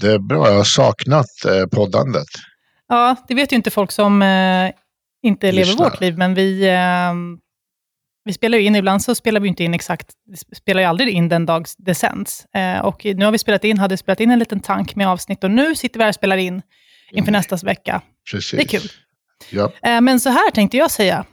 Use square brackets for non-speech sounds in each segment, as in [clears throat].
Det är bra. Jag har saknat eh, poddandet. Ja, det vet ju inte folk som eh, inte lever Lyssnar. vårt liv, men vi, eh, vi spelar ju in, ibland så spelar vi inte in exakt, vi spelar ju aldrig in den dag det sänds. Eh, och nu har vi spelat in, hade spelat in en liten tank med avsnitt och nu sitter vi här och spelar in inför nästa vecka. Precis. Det är kul. Ja. Eh, Men så här tänkte jag säga.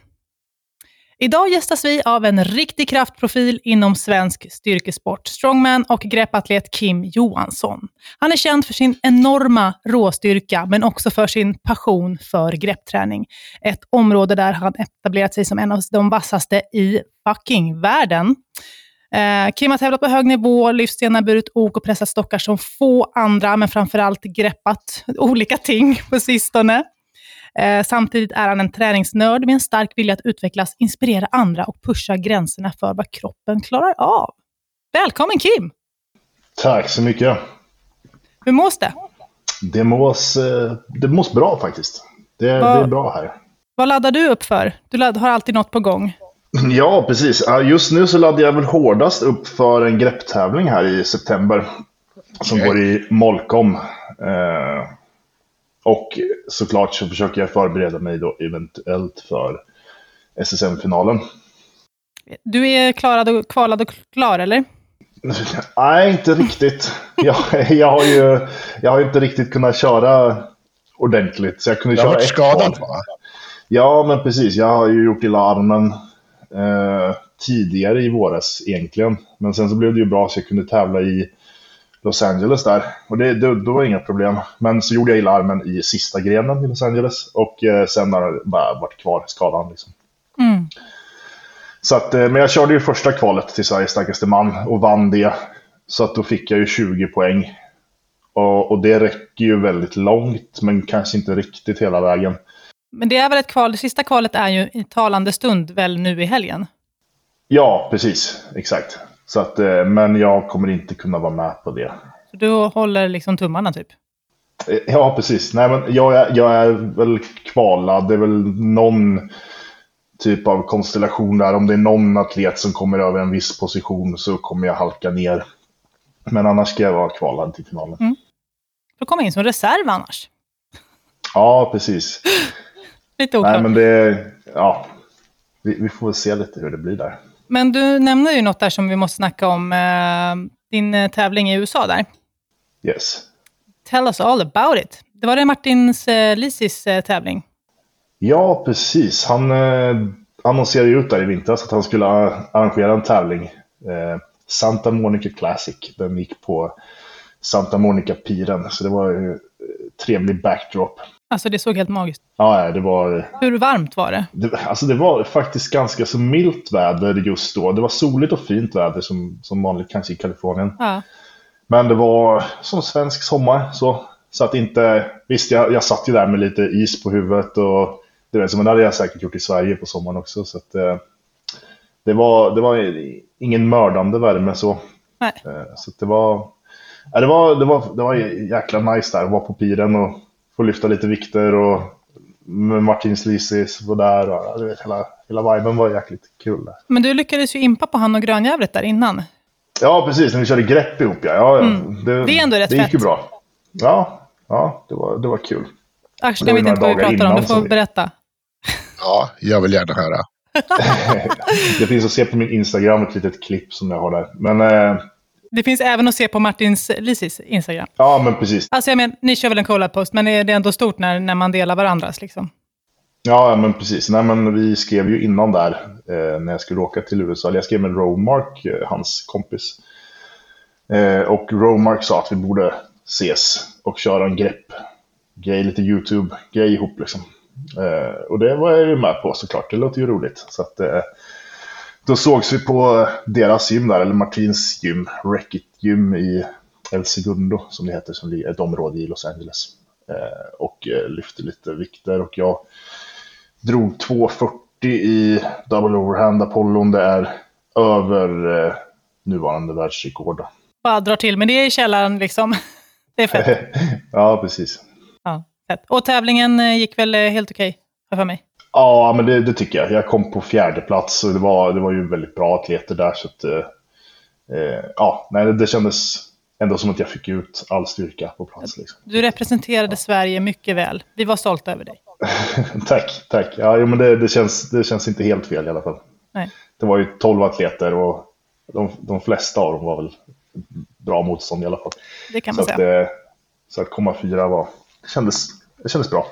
Idag gästas vi av en riktig kraftprofil inom svensk styrkesport. Strongman och greppatlet Kim Johansson. Han är känd för sin enorma råstyrka, men också för sin passion för greppträning. Ett område där han etablerat sig som en av de vassaste i fucking världen. Eh, Kim har tävlat på hög nivå, lyft stenar, burit ok och pressat stockar som få andra, men framförallt greppat olika ting på sistone. Eh, samtidigt är han en träningsnörd med en stark vilja att utvecklas, inspirera andra och pusha gränserna för vad kroppen klarar av. Välkommen Kim! Tack så mycket. Hur mås det? Det mås, eh, det mås bra faktiskt. Det, Vad- det är bra här. Vad laddar du upp för? Du ladd, har alltid något på gång. [clears throat] Ja, precis. Just nu så laddar jag väl hårdast upp för en grepptävling här i september. Som Okej. går i Molkom. Eh, och såklart så försöker jag förbereda mig då eventuellt för SSM-finalen. Du är klarad och, kvalad och klar, eller? Nej, inte riktigt. Jag, jag, har ju jag har ju inte riktigt kunnat köra ordentligt. Så jag kunde Du har köra varit skadad va? Ja, men precis. Jag har ju gjort illa armen eh, tidigare i våras egentligen. Men sen så blev det ju bra så jag kunde tävla i Los Angeles där. Och det, det, då var det inga problem. Men så gjorde jag illa armen i sista grenen i Los Angeles. Och eh, sen har det bara varit kvar skadan. Liksom. Mm. Så att, eh, men jag körde ju första kvalet till Sveriges starkaste man och vann det. Så att då fick jag ju 20 poäng. Och, och det räcker ju väldigt långt, men kanske inte riktigt hela vägen. Men det är väl ett kval, det sista kvalet är ju i talande stund väl nu i helgen? Ja, precis. Exakt. Så att, eh, men jag kommer inte kunna vara med på det. Så du håller liksom tummarna typ? Eh, Ja, precis. Nej, men jag, är, jag är väl kvalad. Det är väl någon typ av konstellation där. Om det är någon atlet som kommer över en viss position så kommer jag halka ner. Men annars ska jag vara kvalad till finalen. Du kommer in som reserv annars. Ja, precis. [laughs] Lite oklart. Nej, men det... Ja. Vi, vi får väl se lite hur det blir där. Du nämner ju något där som vi måste snacka om. Eh, din eh, tävling i USA där. Yes. Tell us all about it. Det var det Martins eh, Lisis tävling. Ja, precis. Han annonserade ju ut där i vintras att han skulle arrangera en tävling. Santa Monica Classic. Den gick på Santa Monica-piren. Så det var ju trevlig backdrop. Alltså det såg helt magiskt. Ja, det var, Hur varmt var det? det, alltså det var faktiskt ganska så milt väder just då. Det var soligt och fint väder som, som vanligt kanske i Kalifornien. Ja. Men det var som svensk sommar. Så, så att inte... Visst, jag, jag satt ju där med lite is på huvudet. Och, vet, så, men det hade jag säkert gjort i Sverige på sommaren också. Så att, eh, det, var, det var ingen mördande värme så. Nej. Eh, så det var... Ja, det, var, det, var, det var jäkla nice där att vara på piren och få lyfta lite vikter. Och Martin Slisis var där. Och, du vet, hela, hela viben var jäkligt kul. Där. Men du lyckades ju impa på han och grönjävlet där innan. Ja, precis. När vi körde grepp ihop. Ja. Ja. Mm. Det är ändå rätt Det gick ju bra. Ja, ja det, var, det var kul. Det var vet inte vad vi dagar pratar om, innan du får vi- berätta. Ja, jag vill gärna höra. [laughs] Det finns att se på min Instagram ett litet klipp som jag har där. Men eh, Det finns även att se på Martins Lisis Instagram. ja, men precis. Alltså jag menar, ni kör väl en collab-post, men det är ändå stort när, när man delar varandras liksom. Ja, men precis. Nej, men vi skrev ju innan där eh, när jag skulle åka till USA. Jag skrev med Romark, eh, hans kompis. Eh, och Romark sa att vi borde ses och köra en grepp. Grej, lite YouTube-grej ihop liksom. Eh, och det var jag ju med på såklart. Det låter ju roligt. Så att, eh, då sågs vi på deras gym där, eller Martins gym, Wreckit gym i El Segundo, som det heter, som är ett område i Los Angeles. Eh, och eh, lyfte lite vikter och jag drog 2.40 i double overhand Apollon. Det är över eh, nuvarande världsrekord. Bara drar till med det i källaren liksom. [laughs] Det är fett. [laughs] ja, precis. Ja, fett. Och tävlingen eh, gick väl helt okej, okay, för mig? Ja, men det, det, tycker jag. Jag kom på fjärde plats och det var, det var ju väldigt bra atleter där. Så att, eh, ja, nej, det kändes ändå som att jag fick ut all styrka på plats. Liksom. Du representerade Sverige mycket väl. Vi var stolta över dig. [laughs] tack, tack. Ja, jo, men det, det, känns, det känns inte helt fel i alla fall. Nej. Det var ju 12 atleter och de, de flesta av dem var väl bra motstånd i alla fall. Det kan man så säga. Att, eh, så att komma fyra var, det kändes, det kändes bra.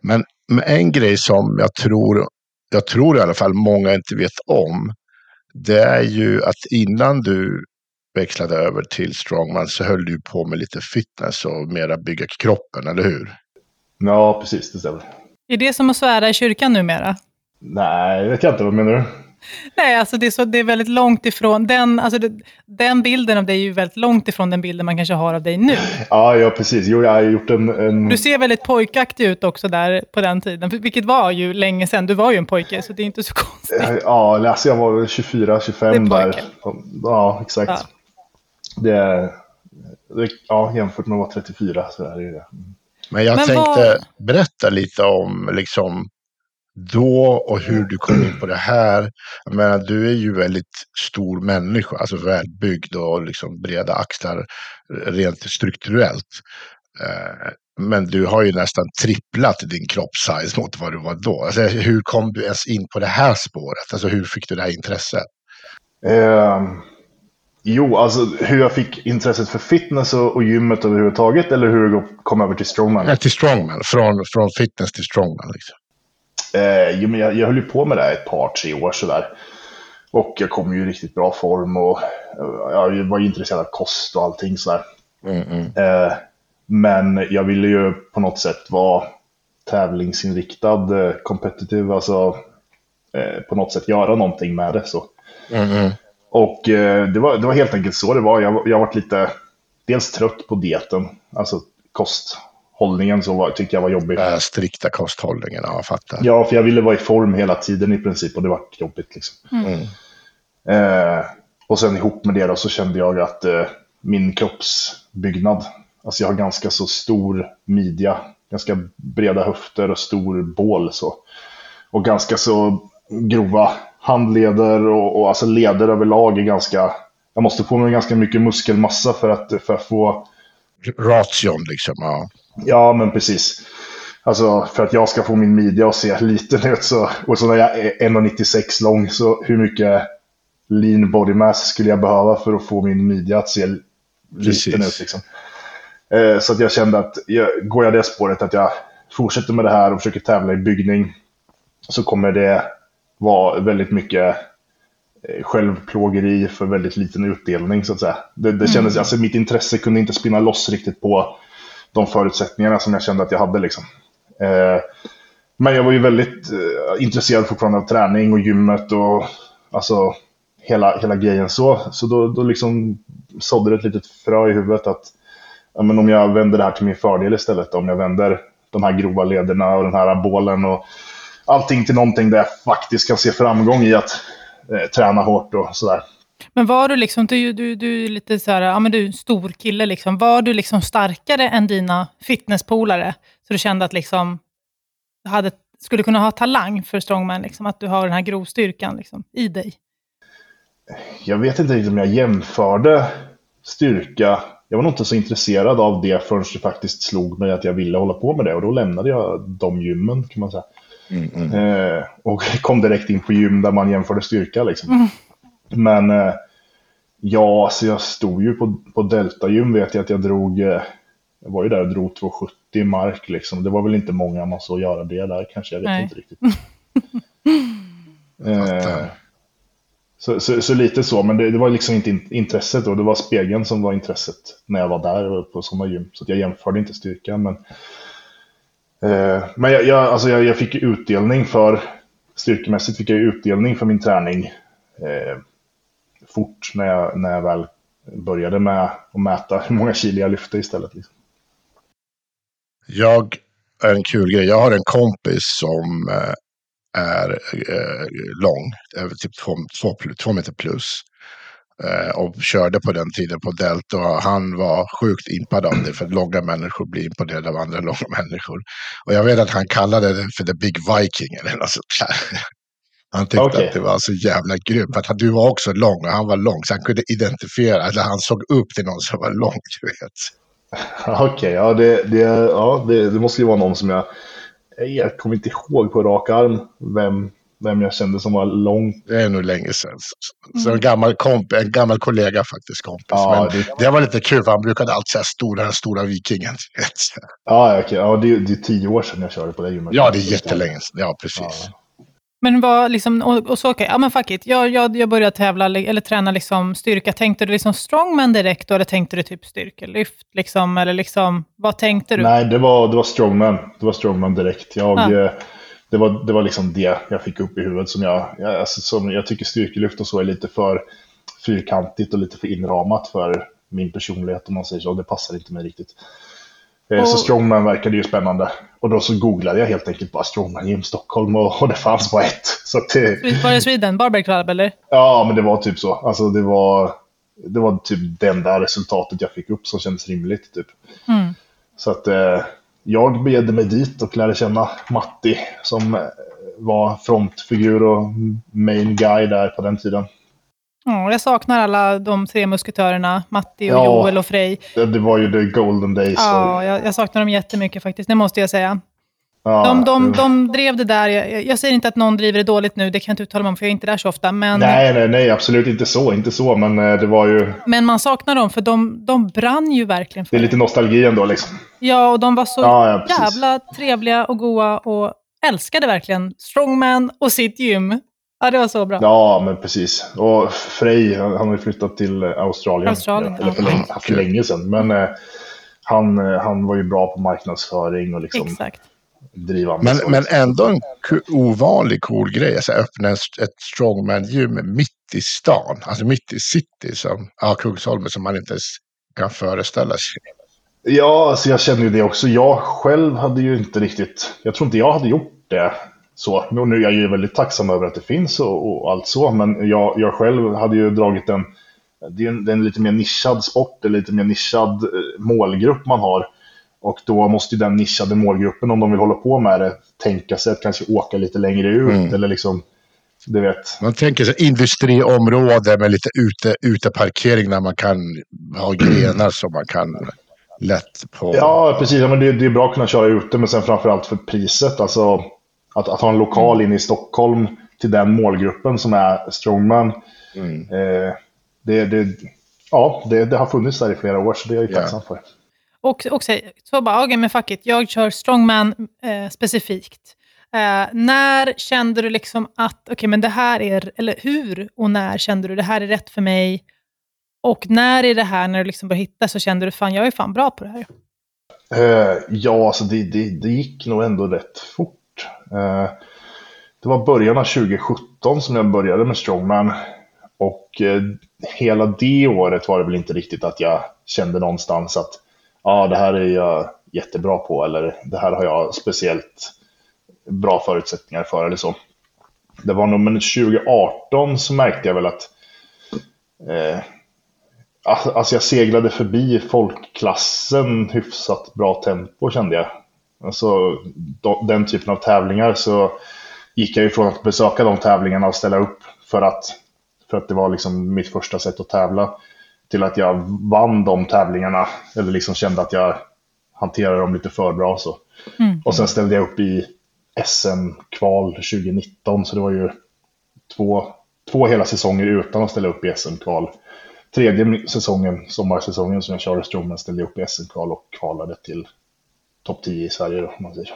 Men, men en grej som jag tror, jag tror i alla fall många inte vet om, det är ju att innan du växlade över till strongman så höll du på med lite fitness och mera bygga kroppen, eller hur? Ja, precis, det stämmer. Är det som att svära i kyrkan numera? Nej, det vet jag inte. Vad menar du? Nej, alltså det är, så, det är väldigt långt ifrån, den, alltså det, den bilden av dig är ju väldigt långt ifrån den bilden man kanske har av dig nu. Ja, ja precis. Jo, jag har gjort en, en... Du ser väldigt pojkaktig ut också där på den tiden, vilket var ju länge sedan. Du var ju en pojke, så det är inte så konstigt. Ja, alltså jag var 24, 25 där. Ja, exakt. Ja. Det, det, ja, jämfört med att vara 34 så är det det. Men jag Men tänkte vad... berätta lite om liksom då och hur du kom in på det här. Jag menar, du är ju väldigt stor människa, alltså välbyggd och liksom breda axlar rent strukturellt. Eh, men du har ju nästan tripplat din kroppssize mot vad du var då. Alltså, hur kom du ens in på det här spåret? Alltså hur fick du det här intresset? Um, jo, alltså hur jag fick intresset för fitness och, och gymmet överhuvudtaget eller hur jag kom över till strongman? Ja, till strongman, från, från fitness till strongman. Liksom. Eh, jo, men jag, jag höll ju på med det här ett par, tre år sådär. Och jag kom ju i riktigt bra form och jag var intresserad av kost och allting sådär. Mm, mm. Eh, men jag ville ju på något sätt vara tävlingsinriktad, eh, competitive, alltså eh, på något sätt göra någonting med det. Så. Mm, mm. och eh, det, var, det var helt enkelt så det var. Jag, jag var lite, dels trött på dieten, alltså kost, hållningen så var, tyckte jag var jobbig. Äh, strikta kosthållningen, ja, jag fattar. Ja, för jag ville vara i form hela tiden i princip och det var jobbigt. Liksom. Mm. Eh, och sen ihop med det då, så kände jag att eh, min kroppsbyggnad, alltså jag har ganska så stor midja, ganska breda höfter och stor bål så. Och ganska så grova handleder och, och alltså leder överlag är ganska, jag måste få mig ganska mycket muskelmassa för att, för att få Ration liksom, ja. Ja, men precis. Alltså för att jag ska få min midja att se liten [laughs] ut så, och så när jag är 1,96 lång så hur mycket lean body mass skulle jag behöva för att få min midja att se precis. liten ut. Liksom. Eh, så att jag kände att jag, går jag det spåret att jag fortsätter med det här och försöker tävla i byggning så kommer det vara väldigt mycket eh, självplågeri för väldigt liten utdelning så att säga. Det, det kändes, mm. alltså mitt intresse kunde inte spinna loss riktigt på de förutsättningarna som jag kände att jag hade. Liksom. Eh, men jag var ju väldigt eh, intresserad fortfarande av träning och gymmet och alltså hela, hela grejen så. Så då, då liksom sådde det ett litet frö i huvudet att ja, men om jag vänder det här till min fördel istället. Om jag vänder de här grova lederna och den här bålen och allting till någonting där jag faktiskt kan se framgång i att eh, träna hårt och sådär. Men var du liksom, du, du, du är lite så här, ja men du är en stor kille liksom. Var du liksom starkare än dina fitnesspolare? Så du kände att liksom, du hade, skulle kunna ha talang för strongman, liksom, att du har den här grovstyrkan liksom, i dig? Jag vet inte riktigt om jag jämförde styrka. Jag var nog inte så intresserad av det förrän det faktiskt slog mig att jag ville hålla på med det. Och då lämnade jag de gymmen kan man säga. Mm, mm. Eh, och [laughs] kom direkt in på gym där man jämförde styrka. Liksom. Mm. Men eh, ja, alltså jag stod ju på, på Delta-gym vet jag att jag drog. Eh, jag var ju där och drog 270 mark liksom. Det var väl inte många man såg göra det där kanske. Jag vet Nej. inte riktigt. [laughs] eh, så, så, så, lite så, men det, det, var liksom inte intresset då. Det var spegeln som var intresset när jag var där på sådana gym. Så jag jämförde inte styrkan. Men, eh, men jag, jag, alltså jag, jag fick utdelning för, styrkemässigt fick jag utdelning för min träning. Eh, fort när jag, när jag väl började med att mäta hur många kilo jag lyfte istället. Liksom. Jag, en kul grej, jag har en kompis som eh, är eh, lång, eh, typ två, två, två meter plus. Eh, och körde på den tiden på Delta. Och han var sjukt impad av det, för långa människor blir imponerade av andra [laughs] långa människor. Och jag vet att han kallade det för The Big Viking eller något sånt där. Han tyckte okay. att det var så jävla grymt. För att du var också lång och han var lång. Så han kunde identifiera, eller han såg upp till någon som var lång, du vet. [laughs] Okej, okay, ja, det, det, ja det, det, måste ju vara någon som jag... Jag kommer inte ihåg på rak arm vem, vem jag kände som var lång. Det är nog länge sedan. Så en gammal, komp, en gammal kollega faktiskt, kompis. Ja, Men det... det var lite kul, för han brukade alltid säga stora, den stora vikingen. ja, okay. ja det, det är tio år sedan jag körde på det gymmet. Ja, det är jättelänge sedan. Ja, precis. Ja. Men vad liksom, och, och så okej, okay. ja men fuck it. Jag, jag, jag började tävla, eller träna liksom styrka. Tänkte du liksom strongman direkt, eller tänkte du typ styrkelyft? Liksom, eller liksom, vad tänkte du? Nej, det var, det var strongman. Det var strongman direkt. Jag, ja. Eh, det, var, det var liksom det jag fick upp i huvudet. Som jag, jag, alltså, som jag tycker styrkelyft och så är lite för fyrkantigt och lite för inramat för min personlighet om man säger så. Det passar inte mig riktigt. Eh, och... Så strongman verkade ju spännande. Och då så googlade jag helt enkelt bara strongman gym Stockholm och, och det fanns bara ett. Så det... Var det Sweden? Barbell Club eller? Ja, men det var typ så. Alltså det var, det var typ det enda resultatet jag fick upp som kändes rimligt. Typ. Mm. Så att eh, jag begärde mig dit och lärde känna Matti som eh, var frontfigur och main guy där på den tiden. Mm, jag saknar alla de tre musketörerna, Matti och ja, Joel och Frej. Det, det, var ju the golden days. Ja, jag, jag, saknar dem jättemycket faktiskt, det måste jag säga. Ja, de, de, de drev det där, jag, jag, säger inte att någon driver det dåligt nu, det kan jag inte uttala mig om, för jag är inte där så ofta. Men... Nej, nej, nej, absolut inte så, inte så, men eh, det var ju... Men man saknar dem, för de, de brann ju verkligen för det. är lite nostalgi ändå liksom. Ja, och de var så ja, jävla trevliga och goa och älskade verkligen strongman och sitt gym. Ja, det var så bra. Ja, men precis. Och Frej, han, har ju flyttat till Australien. Australien eller för, länge, för länge sedan. Men eh, han, eh, han var ju bra på marknadsföring och liksom Exakt. driva. Men, men ändå en ovanlig cool grej. Alltså öppna ett strongman-gym mitt i stan. Alltså mitt i city. Som, ja, Kungsholmen som man inte ens kan föreställa sig. Ja, alltså jag känner ju det också. Jag själv hade ju inte riktigt... Jag tror inte jag hade gjort det så, nu är jag ju väldigt tacksam över att det finns och, och allt så, men jag, jag själv hade ju dragit en, det är en, det är en lite mer nischad sport, en lite mer nischad eh, målgrupp man har. Och då måste ju den nischade målgruppen, om de vill hålla på med det, tänka sig att kanske åka lite längre ut mm. eller liksom du vet. Man tänker sig industriområde med lite ute, uteparkering där man kan ha [clears throat] grenar som man kan lätt på. Ja, precis. Ja, men det, det är bra att kunna köra ute, men sen framförallt för priset. Alltså, att, att ha en lokal mm. inne i Stockholm till den målgruppen som är strongman. Mm. Eh, det, det, ja, det, det, har funnits där i flera år, så det är jag yeah. tacksam för. Och också, så bara, okej okay, men fuck it, jag kör strongman eh, specifikt. Eh, när kände du liksom att, okej okay, men det här är, eller hur och när kände du det här är rätt för mig? Och när är det här, när du liksom började hitta, så kände du fan, jag är fan bra på det här? Uh, ja, alltså det, det, det, gick nog ändå rätt fort. Eh, det var början av 2017 som jag började med strongman. Och eh, hela det året var det väl inte riktigt att jag kände någonstans att ja, det här är jag jättebra på eller det här har jag speciellt bra förutsättningar för eller så. Det var nog men 2018 så märkte jag väl att eh, alltså, alltså jag seglade förbi folkklassen hyfsat bra tempo kände jag. Alltså den typen av tävlingar så gick jag ifrån att besöka de tävlingarna och ställa upp för att, för att det var liksom mitt första sätt att tävla till att jag vann de tävlingarna eller liksom kände att jag hanterade dem lite för bra. Så. Mm. Och sen ställde jag upp i SM-kval 2019 så det var ju två, två hela säsonger utan att ställa upp i SM-kval. Tredje säsongen, sommarsäsongen som jag körde strongman ställde jag upp i SM-kval och kvalade till topp 10 i Sverige då, om man säger.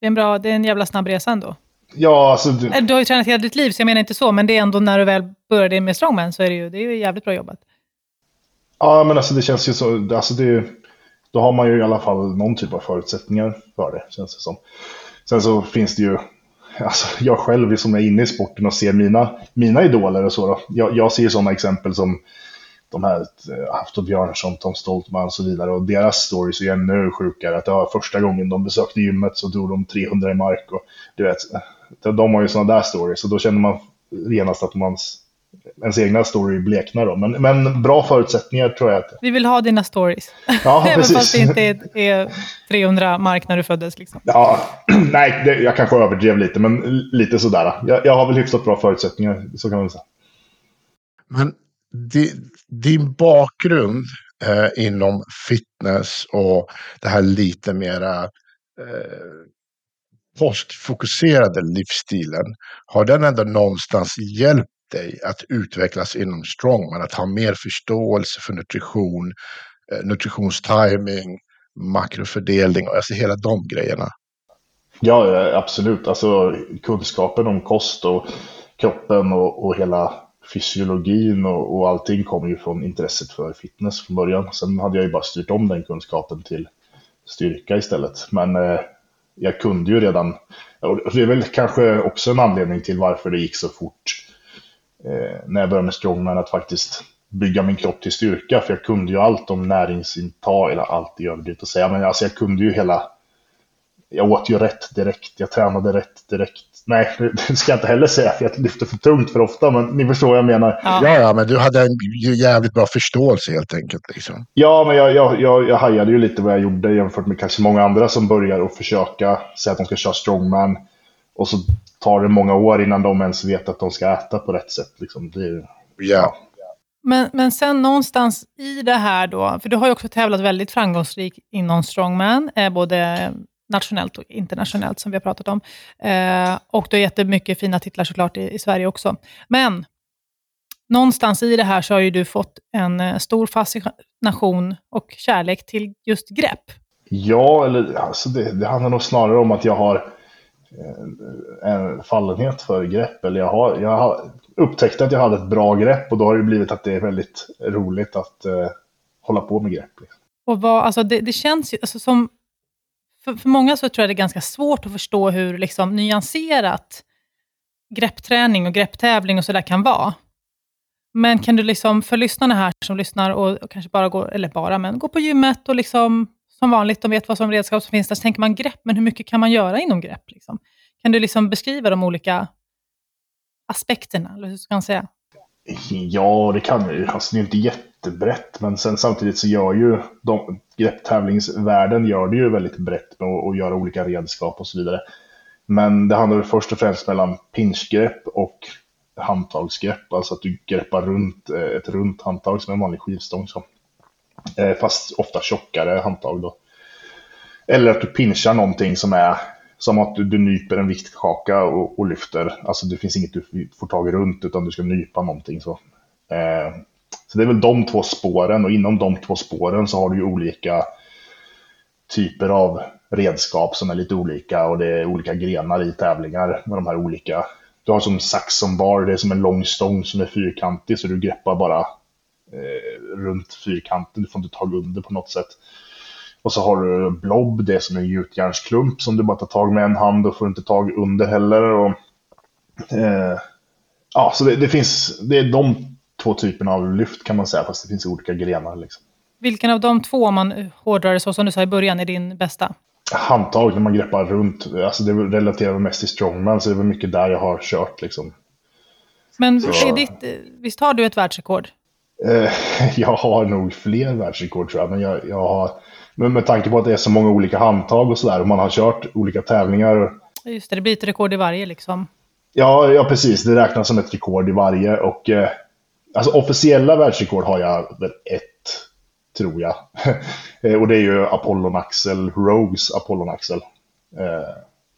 Det är en, bra, det är en jävla snabb resa ändå. Ja, alltså... Du... du har ju tränat hela ditt liv, så jag menar inte så, men det är ändå när du väl började med strongman så är det ju, det är ju jävligt bra jobbat. Ja, men alltså det känns ju så, alltså det, då har man ju i alla fall någon typ av förutsättningar för det, känns det som. Sen så finns det ju, alltså jag själv som är inne i sporten och ser mina, mina idoler och så då. Jag, jag ser sådana exempel som de här Haftor Björnsson, Tom Stoltman och så vidare. Och deras stories är ännu sjukare. Att det var första gången de besökte gymmet så drog de 300 i mark. Och, du vet, de har ju sådana där stories. Så då känner man genast att man ens egna story bleknar då. Men, men bra förutsättningar tror jag. Att... Vi vill ha dina stories. [laughs] Ja, Även precis. fast det inte är, är 300 mark när du föddes. Liksom. Ja, [clears throat] nej, det, jag kanske överdrev lite, men lite sådär. Jag, jag har väl hyfsat bra förutsättningar, så kan man säga. Men din, din bakgrund eh, inom fitness och det här lite mera eh, postfokuserade livsstilen, har den ändå någonstans hjälpt dig att utvecklas inom strongman, att ha mer förståelse för nutrition, eh, nutritionstiming, makrofördelning, alltså hela de grejerna? Ja, eh, absolut. Alltså kunskapen om kost och kroppen och, och hela fysiologin och, och allting kom ju från intresset för fitness från början. Sen hade jag ju bara styrt om den kunskapen till styrka istället. Men eh, jag kunde ju redan, och det är väl kanske också en anledning till varför det gick så fort eh, när jag började med strongman, att faktiskt bygga min kropp till styrka. För jag kunde ju allt om näringsintag, eller allt i övrigt att säga, men alltså jag kunde ju hela jag åt ju rätt direkt, jag tränade rätt direkt. Nej, [laughs] det ska jag inte heller säga, för jag lyfter för tungt för ofta, men ni förstår vad jag menar. Ja. Ja, ja, men du hade en jävligt bra förståelse helt enkelt. Liksom. Ja, men jag, jag, jag, jag hajade ju lite vad jag gjorde jämfört med kanske många andra som börjar och försöka säga att de ska köra strongman. Och så tar det många år innan de ens vet att de ska äta på rätt sätt. Liksom. Det är, Ja. Men, men sen någonstans i det här då, för du har ju också tävlat väldigt framgångsrikt inom strongman, eh, både nationellt och internationellt som vi har pratat om. Eh, och du har jättemycket fina titlar såklart i, i Sverige också. Men någonstans i det här så har ju du fått en eh, stor fascination och kärlek till just grepp. Ja, eller alltså det, det handlar nog snarare om att jag har eh, en fallenhet för grepp. Eller jag har, jag har upptäckt att jag hade ett bra grepp och då har det blivit att det är väldigt roligt att eh, hålla på med grepp. liksom. Och vad, alltså det, det känns ju alltså som... För, för många så tror jag det är ganska svårt att förstå hur liksom nyanserat greppträning och grepptävling och sådär kan vara. Men kan du liksom, för lyssnarna här som lyssnar och, och kanske bara går, eller bara, men går på gymmet och liksom som vanligt, de vet vad som redskap som finns där, så tänker man grepp, men hur mycket kan man göra inom grepp? Liksom? Kan du liksom beskriva de olika aspekterna, eller hur ska man säga? Ja, det kan jag ju. Alltså, det är inte jättebrett, men sen samtidigt så gör ju de, grepptävlingsvärlden gör det ju väldigt brett med att, göra olika redskap och så vidare. Men det handlar väl först och främst mellan pinchgrepp och handtagsgrepp, alltså att du greppar runt eh, ett runt handtag som en vanlig skivstång. Så. Eh, fast ofta tjockare handtag då. Eller att du pinchar någonting som är som att du, du nyper en viktkaka och, och lyfter. Alltså det finns inget du får tag runt utan du ska nypa någonting. Så. Eh, så det är väl de två spåren och inom de två spåren så har du ju olika typer av redskap som är lite olika och det är olika grenar i tävlingar med de här olika. Du har som Saxon bar, det är som en lång stång som är fyrkantig så du greppar bara eh, runt fyrkanten, du får inte tag under på något sätt. Och så har du blob, det är som en gjutjärnsklump som du bara tar tag med en hand och får inte tag under heller. Och, eh, ja, så det, det, finns, det är de två typerna av lyft kan man säga, fast det finns olika grenar. Liksom. Vilken av de två, om man hårdrar det så som du sa i början, är din bästa? Handtag när man greppar runt, alltså det relaterar mest till strongman, så det är väl mycket där jag har kört. Liksom. Men Så- ditt, visst har du ett världsrekord? Eh, [laughs] jag har nog fler världsrekord tror jag, men jag, jag har men med tanke på att det är så många olika handtag och sådär och man har kört olika tävlingar. Just det, det blir ett rekord i varje liksom. Ja, ja precis. Det räknas som ett rekord i varje. Och eh, alltså officiella världsrekord har jag väl ett, tror jag. [laughs] Eh, och det är ju Apollon Axel, Rogues Apollon Axel. Eh,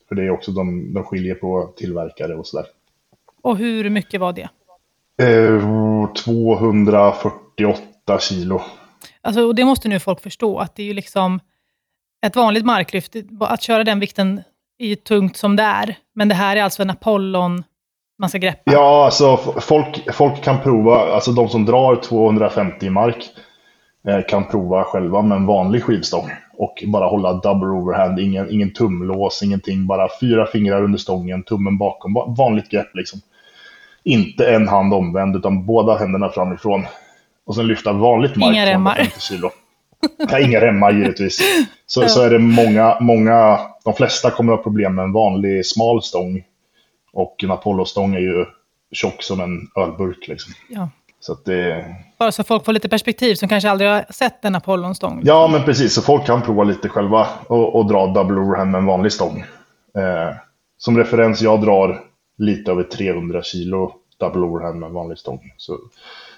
för det är också de, de skiljer på tillverkare och sådär. Och hur mycket var det? Eh, 248 kilo. Alltså, och det måste nu folk förstå, att det är ju liksom ett vanligt marklyft. Att köra den vikten är ju tungt som det är. Men det här är alltså en Apollon man ska greppa. Ja, alltså folk, folk kan prova, alltså de som drar 250 i mark eh, kan prova själva med en vanlig skivstång och bara hålla double overhand, ingen, ingen tumlås, ingenting, bara fyra fingrar under stången, tummen bakom, va- vanligt grepp liksom. Inte en hand omvänd utan båda händerna framifrån. och sen lyfta vanligt mark Inga remmar. 250 [laughs] kilo. Ja, inga remmar givetvis. [laughs] Så, så är det många, många, de flesta kommer att ha problem med en vanlig smal stång. Och en Apollo-stång är ju tjock som en ölburk. Liksom. Ja. Så att det... Bara så folk får lite perspektiv som kanske aldrig har sett en Apollon-stång. Ja, men precis. Så folk kan prova lite själva och, och dra double overhand med en vanlig stång. Eh, som referens, jag drar lite över 300 kilo double overhand med en vanlig stång. Så,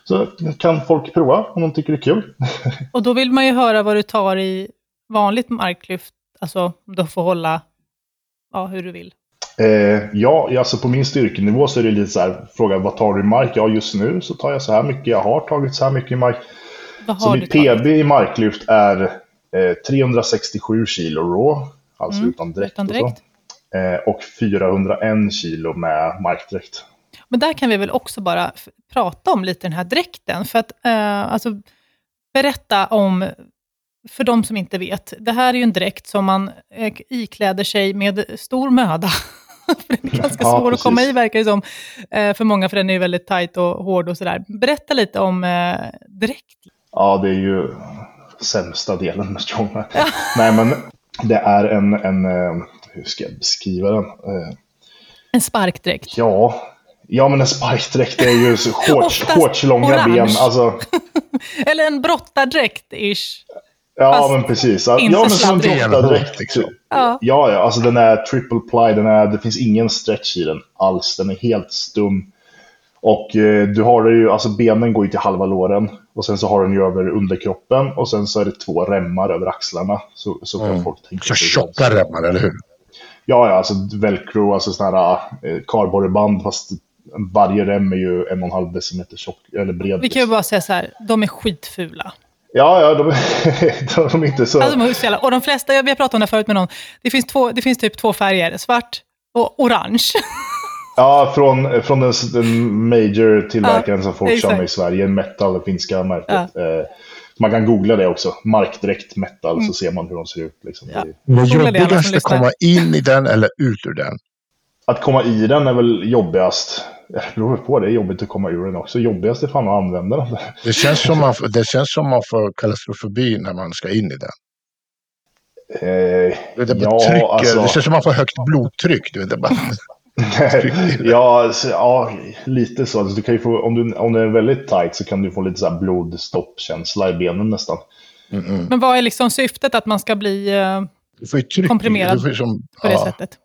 så kan folk prova om de tycker det är kul. [laughs] och då vill man ju höra vad du tar i vanligt marklyft, alltså du får hålla ja, hur du vill. Eh, ja, alltså på min styrkenivå så är det lite så här, fråga vad tar du i mark? Ja, just nu så tar jag så här mycket. Jag har tagit så här mycket i mark. så mitt PB i marklyft är eh, 367 kilo raw, alltså mm, utan dräkt. Utan dräkt. Och, eh, och 401 kilo med markdräkt. Men där kan vi väl också bara prata om lite den här dräkten. För att, eh, alltså, berätta om, för de som inte vet, det här är ju en dräkt som man eh, ikläder sig med stor möda. [laughs] [laughs] den är ganska ja, svår precis. att komma i verkar det som, eh, för många, för den är väldigt tajt och hård och sådär. Berätta lite om eh, dräkt. Ja, det är ju sämsta delen [laughs] med strongman. Nej, men det är en, en, eh, hur ska jag beskriva den? En sparkdräkt? Ja, Ja, men en sparkdräkt är ju shortslånga [laughs] ben. Alltså... Eller en brottardräkt-ish. Ja, Fast men precis. Ja, men som en brottardräkt. Liksom. Ja. ja, ja, alltså den är triple ply. Den är, det finns ingen stretch i den alls. Den är helt stum. Och eh, du har det ju, alltså benen går ju till halva låren. Och sen så har den ju över underkroppen. Och sen så är det två remmar över axlarna. Så, så kan mm. folk tänka Så tjocka remmar, eller hur? Ja, ja, alltså velcro, alltså sådana här eh, kardborreband fast varje rem är ju en och en halv decimeter tjock, eller bred. Vi kan ju bara säga så här, de är skitfula. Ja, ja, [laughs] de, de är inte så... Alltså, de är så och de flesta, vi har pratat om det förut med någon, det finns, två, det finns typ två färger, svart och orange. [laughs] Ja, från, från den, den major tillverkaren ja, som folk kör med i Sverige, Metal, det finska märket. Ja. Eh, man kan googla det också, markdräkt metal, mm. så ser man hur de ser ut. Liksom. Ja. Det jobbigast att komma in i den eller ut ur den? Att komma i den är väl jobbigast. Det beror på, det är jobbigt att komma ur den också. Jobbigast är fan att använda den. Det känns som man, det känns som man får klaustrofobi när man ska in i den. Eh, det, ja, trycker, alltså... det känns som man får högt blodtryck. Du vet, det bara... [laughs] ja, alltså, ja, lite så. Alltså, du kan ju få, om, du, om det är väldigt tight så kan du få lite så här blodstoppkänsla i benen nästan. Mm -mm. Men vad är liksom syftet att man ska bli eh, komprimerad som, på det ja. sättet?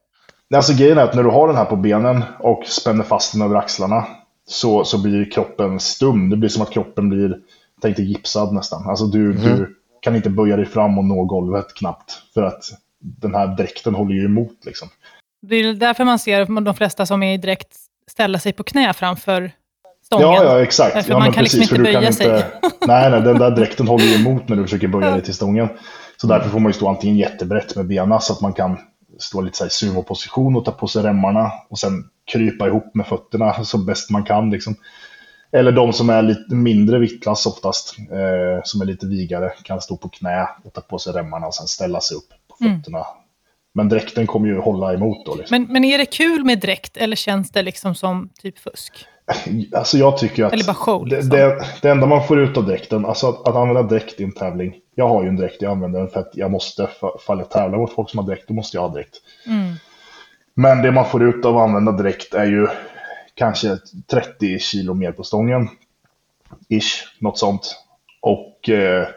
Alltså grejen är att när du har den här på benen och spänner fast den över axlarna så, så blir kroppen stum. Det blir som att kroppen blir, tänk dig gipsad nästan. Alltså du, mm. du kan inte böja dig fram och nå golvet knappt. För att den här dräkten håller ju emot liksom. Det är därför man ser de flesta som är i dräkt ställa sig på knä framför stången. Ja, ja exakt. Därför ja, man kan liksom precis, liksom inte böja sig. Inte, [laughs] nej, nej, den där dräkten håller ju emot när du försöker böja dig till stången. Så därför får man ju stå antingen jättebrett med benen så att man kan stå lite så här i sumoposition och ta på sig remmarna och sen krypa ihop med fötterna [laughs] så bäst man kan. Liksom. Eller de som är lite mindre viktklass oftast, eh, som är lite vigare, kan stå på knä och ta på sig remmarna och sen ställa sig upp på mm. fötterna. Mm. Men dräkten kommer ju hålla emot då. Liksom. Men, men är det kul med dräkt eller känns det liksom som typ fusk? Alltså jag tycker att Eller bara show, liksom. det, det, det, enda man får ut av dräkten, alltså att, att, använda dräkt i en tävling. Jag har ju en dräkt, jag använder den för att jag måste, fall jag tävlar mot folk som har dräkt, då måste jag ha dräkt. Mm. Men det man får ut av att använda dräkt är ju kanske 30 kilo mer på stången. Ish, något sånt. Och, eh,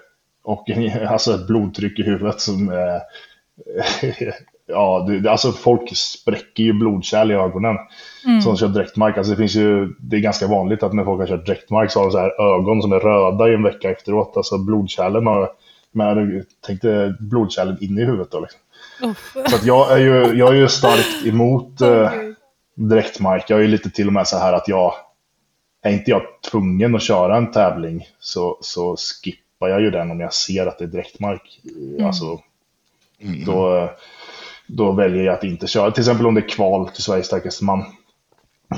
och [laughs] alltså ett blodtryck i huvudet som är [laughs] ja, det, alltså folk spräcker ju blodkärl i ögonen mm. som kör direktmark. Alltså det, finns ju, det är ganska vanligt att när folk har kört direktmark så har de så här ögon som är röda i en vecka efteråt. Alltså blodkärlen har, men tänk dig blodkärlen in i huvudet då. Liksom. Oh. Så att jag är ju, jag är ju starkt emot eh, direktmark. Jag är ju lite till och med så här att jag, är inte jag tvungen att köra en tävling så, så skippar jag ju den om jag ser att det är direktmark. Mm. Alltså, mm. då då väljer jag att inte köra. Till exempel om det är kval till Sveriges starkaste man.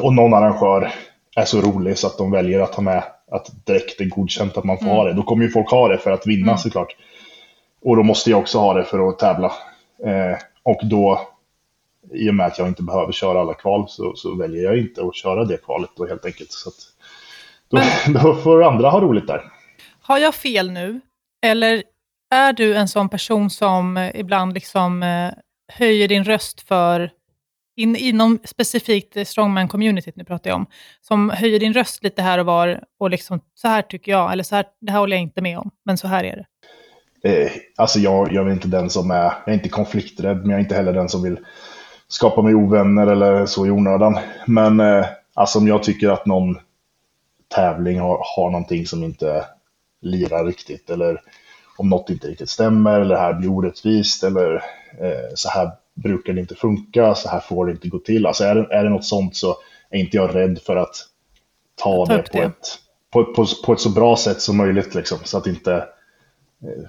Och någon arrangör är så rolig så att de väljer att ha med att direkt är godkänt att man får mm. ha det. Då kommer ju folk ha det för att vinna mm. såklart. Och då måste jag också ha det för att tävla. Eh, och då, i och med att jag inte behöver köra alla kval, så, så väljer jag inte att köra det kvalet då helt enkelt. Så att, då, Men... [laughs] då får andra ha roligt där. Har jag fel nu? Eller är du en sån person som ibland liksom eh, höjer din röst för, in, inom specifikt strongman-communityt nu pratar jag om, som höjer din röst lite här och var och liksom, så här tycker jag, eller så här, det här håller jag inte med om, men så här är det. Eh, alltså jag, jag är inte den som är, jag är inte konflikträdd, men jag är inte heller den som vill skapa mig ovänner eller så i onödan. Men eh, alltså om jag tycker att någon tävling har, har någonting som inte lirar riktigt eller om något inte riktigt stämmer eller det här blir orättvist eller eh, så här brukar det inte funka, så här får det inte gå till. Alltså är det, är det något sånt så är inte jag rädd för att ta, ta det, på, det. Ett, på, på, på, ett så bra sätt som möjligt liksom, så att inte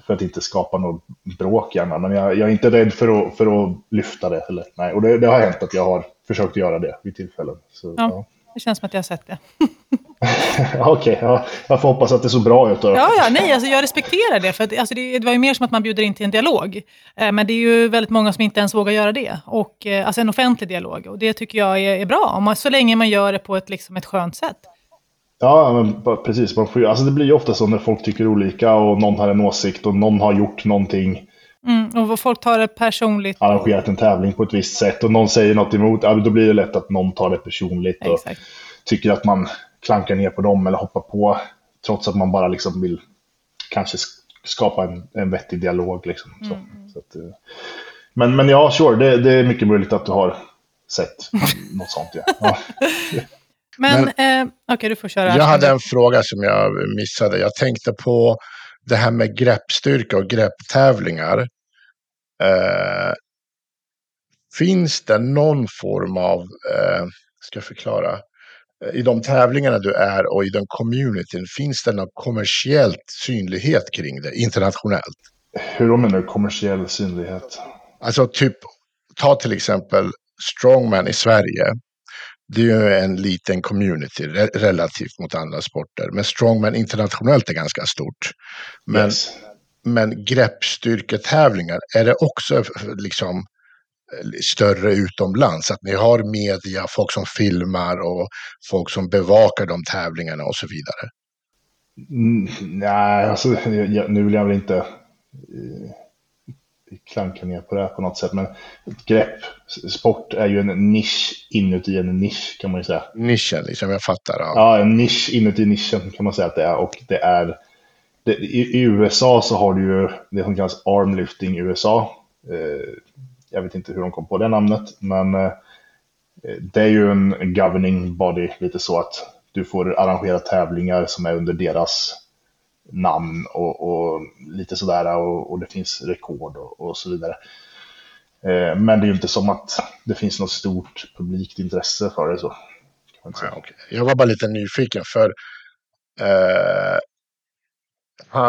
för att inte skapa något bråk gärna. Men jag, jag, är inte rädd för att, för att lyfta det. Eller, nej. Och det, det har hänt att jag har försökt göra det vid tillfällen. Så, ja, ja. Det känns som att jag har sett det. [laughs] [laughs] Okej, okay, ja, jag får hoppas att det såg bra ut. Då. Ja, ja, nej, alltså jag respekterar det. För att, alltså det, det, var ju mer som att man bjuder in till en dialog. Eh, men det är ju väldigt många som inte ens vågar göra det. Och, eh, alltså en offentlig dialog. Och det tycker jag är, är bra, om man, så länge man gör det på ett, liksom, ett skönt sätt. Ja, men precis. Man får, alltså det blir ju ofta så när folk tycker olika och någon har en åsikt och någon har gjort någonting. Mm, och folk tar det personligt. Arrangerat en tävling på ett visst sätt och någon säger något emot. Ja, då blir det lätt att någon tar det personligt. Och tycker att man klankar ner på dem eller hoppar på. Trots att man bara liksom vill kanske skapa en, en vettig dialog. Liksom. Så, mm. så att, eh, men, men ja, sure, det, det, är mycket möjligt att du har sett något sånt. Ja. ja. [laughs] Men, men eh, okej, okay, du får köra. Jag hade en fråga som jag missade. Jag tänkte på det här med greppstyrka och grepptävlingar. Eh, finns det någon form av, eh, ska jag förklara, i de tävlingarna du är och i den communityn, finns det någon kommersiellt synlighet kring det internationellt? Hur menar du kommersiell synlighet? Alltså typ, ta till exempel Strongman i Sverige. Det är ju en liten community relativt mot andra sporter. Men Strongman internationellt är ganska stort. Men, yes. men greppstyrketävlingar, är det också liksom större utomlands. Att ni har media, folk som filmar och folk som bevakar de tävlingarna och så vidare. Mm, nej, alltså, jag, nu vill jag väl inte eh, klanka ner på det här på något sätt. Men grepp, sport är ju en nisch inuti en nisch kan man ju säga. Nischen, liksom, jag fattar. Ja, ja en nisch inuti nischen kan man säga att det är. Och det är det, i, i, USA så har du ju det som kallas armlifting i USA. Eh, jag vet inte hur de kom på det namnet, men eh, det är ju en governing body, lite så att du får arrangera tävlingar som är under deras namn och, och lite sådär och, och, det finns rekord och, och så vidare. Eh, men det är ju inte som att det finns något stort publikt intresse för det så. Okay. Jag var bara lite nyfiken för eh,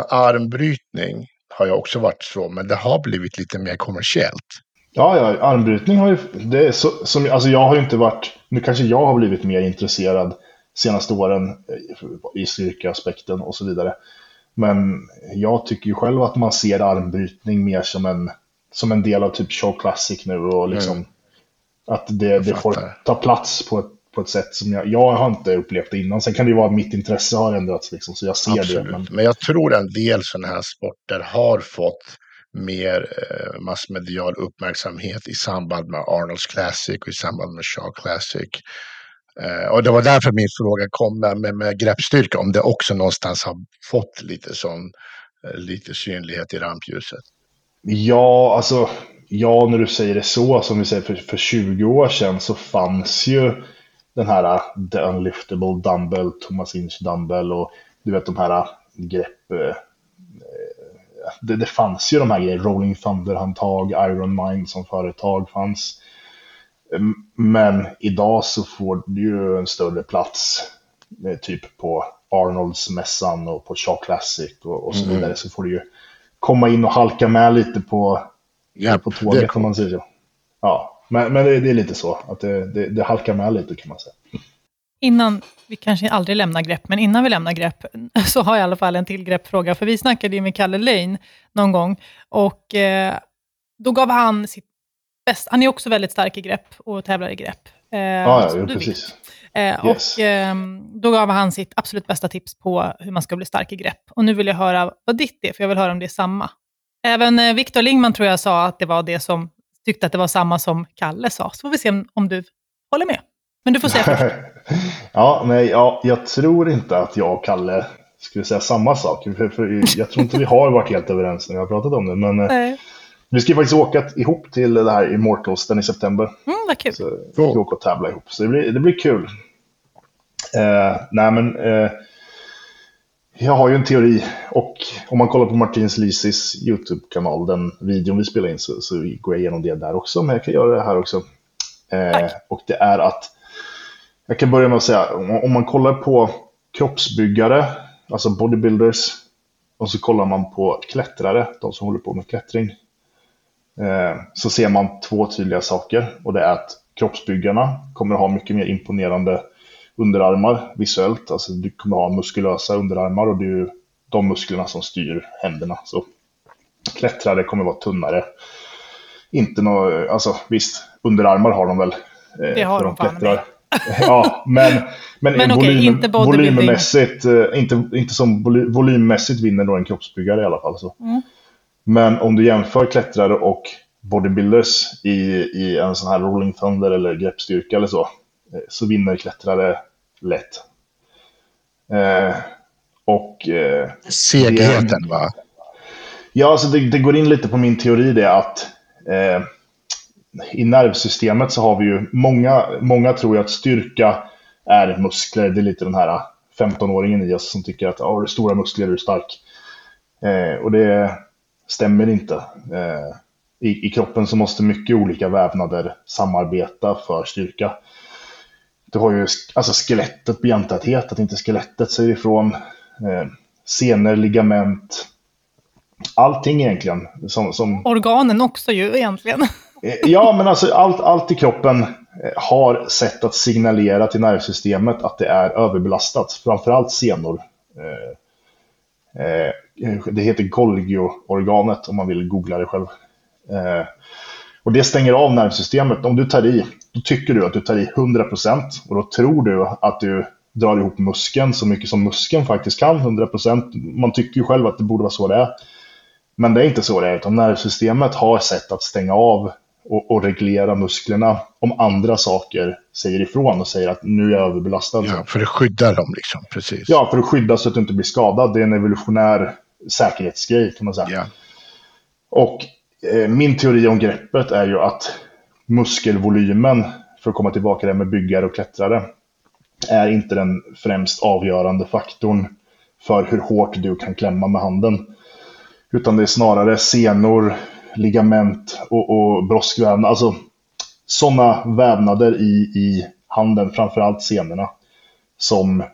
armbrytning har jag också varit så, men det har blivit lite mer kommersiellt. Ja, ja, armbrytning har ju... Det är så, som, alltså jag har ju inte varit... Nu kanske jag har blivit mer intresserad senaste åren i styrkeaspekten och så vidare. Men jag tycker ju själv att man ser armbrytning mer som en, som en del av typ Show Classic nu och liksom mm. att det, det får ta plats på ett, på ett sätt som jag, jag har inte upplevt det innan. Sen kan det ju vara att mitt intresse har ändrats liksom, så jag ser Absolut. det. Men... men jag tror en del sådana här sporter har fått mer eh, massmedial uppmärksamhet i samband med Arnolds Classic och i samband med Shaw Classic. Eh, och det var därför min fråga kom med, med, med greppstyrka, om det också någonstans har fått lite sån, eh, lite synlighet i rampljuset. Ja, alltså, ja, när du säger det så, som vi säger för, för 20 år sedan så fanns ju den här The Unliftable Dumbbell, Thomas Inch Dumbbell och du vet de här grepp, det, det fanns ju de här grejerna, Rolling Thunder-handtag, Iron Mind som företag fanns. Men idag så får du ju en större plats, eh, typ på Arnolds-mässan och på Shaw Classic och, och så mm. vidare. Mm. Så får du ju komma in och halka med lite på, ja, på tåget, kan man säga. Ja, men, men det, det, är lite så, att det, det, det halkar med lite kan man säga innan, vi kanske aldrig lämnar grepp, men innan vi lämnar grepp, [laughs] så har jag i alla fall en till greppfråga. För vi snackade ju med Kalle Lane någon gång, och eh, då gav han sitt bästa. Han är också väldigt stark i grepp och tävlar i grepp. Eh, ja, ja precis. Eh, yes. Och eh, då gav han sitt absolut bästa tips på hur man ska bli stark i grepp. Och nu vill jag höra vad ditt är, för jag vill höra om det är samma. Även eh, Viktor Lingman tror jag sa att det var det som tyckte att det var samma som Kalle sa. Så får vi se om, om du håller med. Men du får säga [laughs] först. Ja, nej, ja, jag tror inte att jag och Kalle skulle säga samma sak. För, för jag tror inte vi har varit helt överens när vi har pratat om det. Men eh, nej. vi ska faktiskt åka ihop till det här Immortals den i september. Mm, vad kul. Så vi ska åka och tävla ihop. Så det blir, det blir kul. Eh, nej, men eh, jag har ju en teori. Och om man kollar på Martins Lisis YouTube-kanal, den videon vi spelar in, så, så går jag igenom det där också. Men jag kan göra det här också. Eh, och det är att, jag kan börja med att säga, om, man kollar på kroppsbyggare, alltså bodybuilders, och så kollar man på klättrare, de som håller på med klättring, eh, så ser man två tydliga saker. Och det är att kroppsbyggarna kommer att ha mycket mer imponerande underarmar visuellt. Alltså du kommer ha muskulösa underarmar och det är ju de musklerna som styr händerna. Så klättrare kommer vara tunnare. Inte nå, alltså visst, underarmar har de väl. Eh, det har de, de klättrar. Ja, men, men, men volym, okay, inte volymmässigt, eh, inte, inte som volymmässigt vinner då en kroppsbyggare i alla fall. Så. Mm. Men om du jämför klättrare och bodybuilders i, i en sån här rolling thunder eller greppstyrka eller så, eh, så vinner klättrare lätt. Eh, och... Eh, Segheten va? Ja, alltså det, det, går in lite på min teori det att eh, i nervsystemet så har vi ju många, många tror ju att styrka är muskler. Det är lite den här 15-åringen i oss som tycker att har du stora muskler är du stark. Eh, och det stämmer inte. Eh, i, I kroppen så måste mycket olika vävnader samarbeta för styrka. Du har ju alltså skelettet, bentäthet, att inte skelettet säger ifrån. Eh, senor, ligament. Allting egentligen. Som, som... Organen också ju egentligen. [laughs] Eh, ja, men alltså allt, allt i kroppen eh, har sätt att signalera till nervsystemet att det är överbelastat. Framförallt senor. Eh, det heter Golgio-organet om man vill googla det själv. Och det stänger av nervsystemet. Om du tar i, då tycker du att du tar i 100% och då tror du att du drar ihop muskeln så mycket som muskeln faktiskt kan, 100%. Man tycker ju själv att det borde vara så det är. Men det är inte så det är, utan nervsystemet har sätt att stänga av och, och, reglera musklerna om andra saker säger ifrån och säger att nu är jag överbelastad. Ja, för att skydda dem liksom, precis. Ja, för att skydda så att du inte blir skadad. Det är en evolutionär säkerhetsgrej kan man säga. Ja. Och Eh, min teori om greppet är ju att muskelvolymen, för att komma tillbaka där med byggare och klättrare, är inte den främst avgörande faktorn för hur hårt du kan klämma med handen. Utan det är snarare senor, ligament och, och broskvävnad. Alltså sådana vävnader i, i handen, framförallt senorna, som, eh,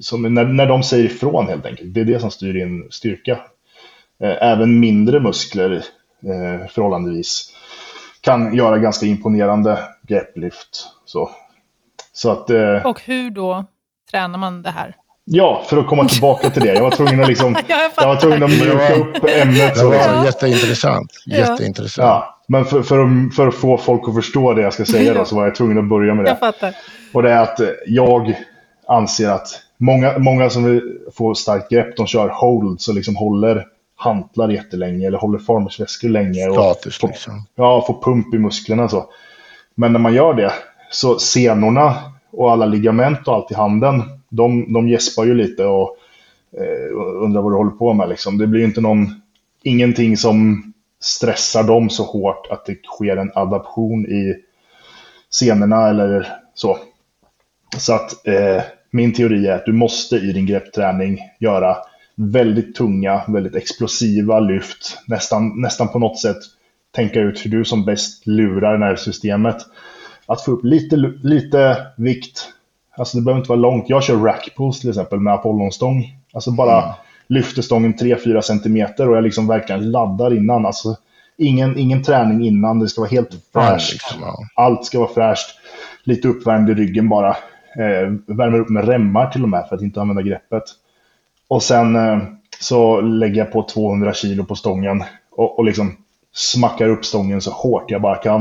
som när, när de säger ifrån helt enkelt. Det är det som styr in styrka. Eh, även mindre muskler eh, förhållandevis kan göra ganska imponerande grepplyft. Så. Så att, eh, och hur då tränar man det här? Ja, för att komma tillbaka till det. Jag var tvungen att, liksom, [laughs] jag var tvungen att mjuka upp ämnet. Det var ja. jätteintressant. jätteintressant. Ja. Men för, för, att, för att få folk att förstå det jag ska säga då, så var jag tvungen att börja med det. Jag fattar. Och det är att jag anser att många, många som vill få starkt grepp, de kör hold, så liksom håller hantlar jättelänge eller håller farmersväskor länge. Status och liksom. Ja, får pump i musklerna så. Men när man gör det så senorna och alla ligament och allt i handen, de, de gäspar ju lite och eh, undrar vad du håller på med. Liksom. Det blir ju inte någon, ingenting som stressar dem så hårt att det sker en adaption i scenerna eller så. Så att eh, min teori är att du måste i din greppträning göra väldigt tunga, väldigt explosiva lyft. Nästan, nästan på något sätt tänka ut hur du som bäst lurar nervsystemet. Att få upp lite, lite vikt. Alltså det behöver inte vara långt. Jag kör rackpulls till exempel med Apollonstång. Alltså bara mm. lyfter stången 3-4 centimeter och jag liksom verkligen laddar innan. Alltså ingen, ingen träning innan. Det ska vara helt fräscht. Liksom, Allt ska vara fräscht. Lite uppvärmd i ryggen bara. Eh, värmer upp med remmar till och med för att inte använda greppet. Och sen eh, så lägger jag på 200 kilo på stången och, och liksom smackar upp stången så hårt jag bara kan.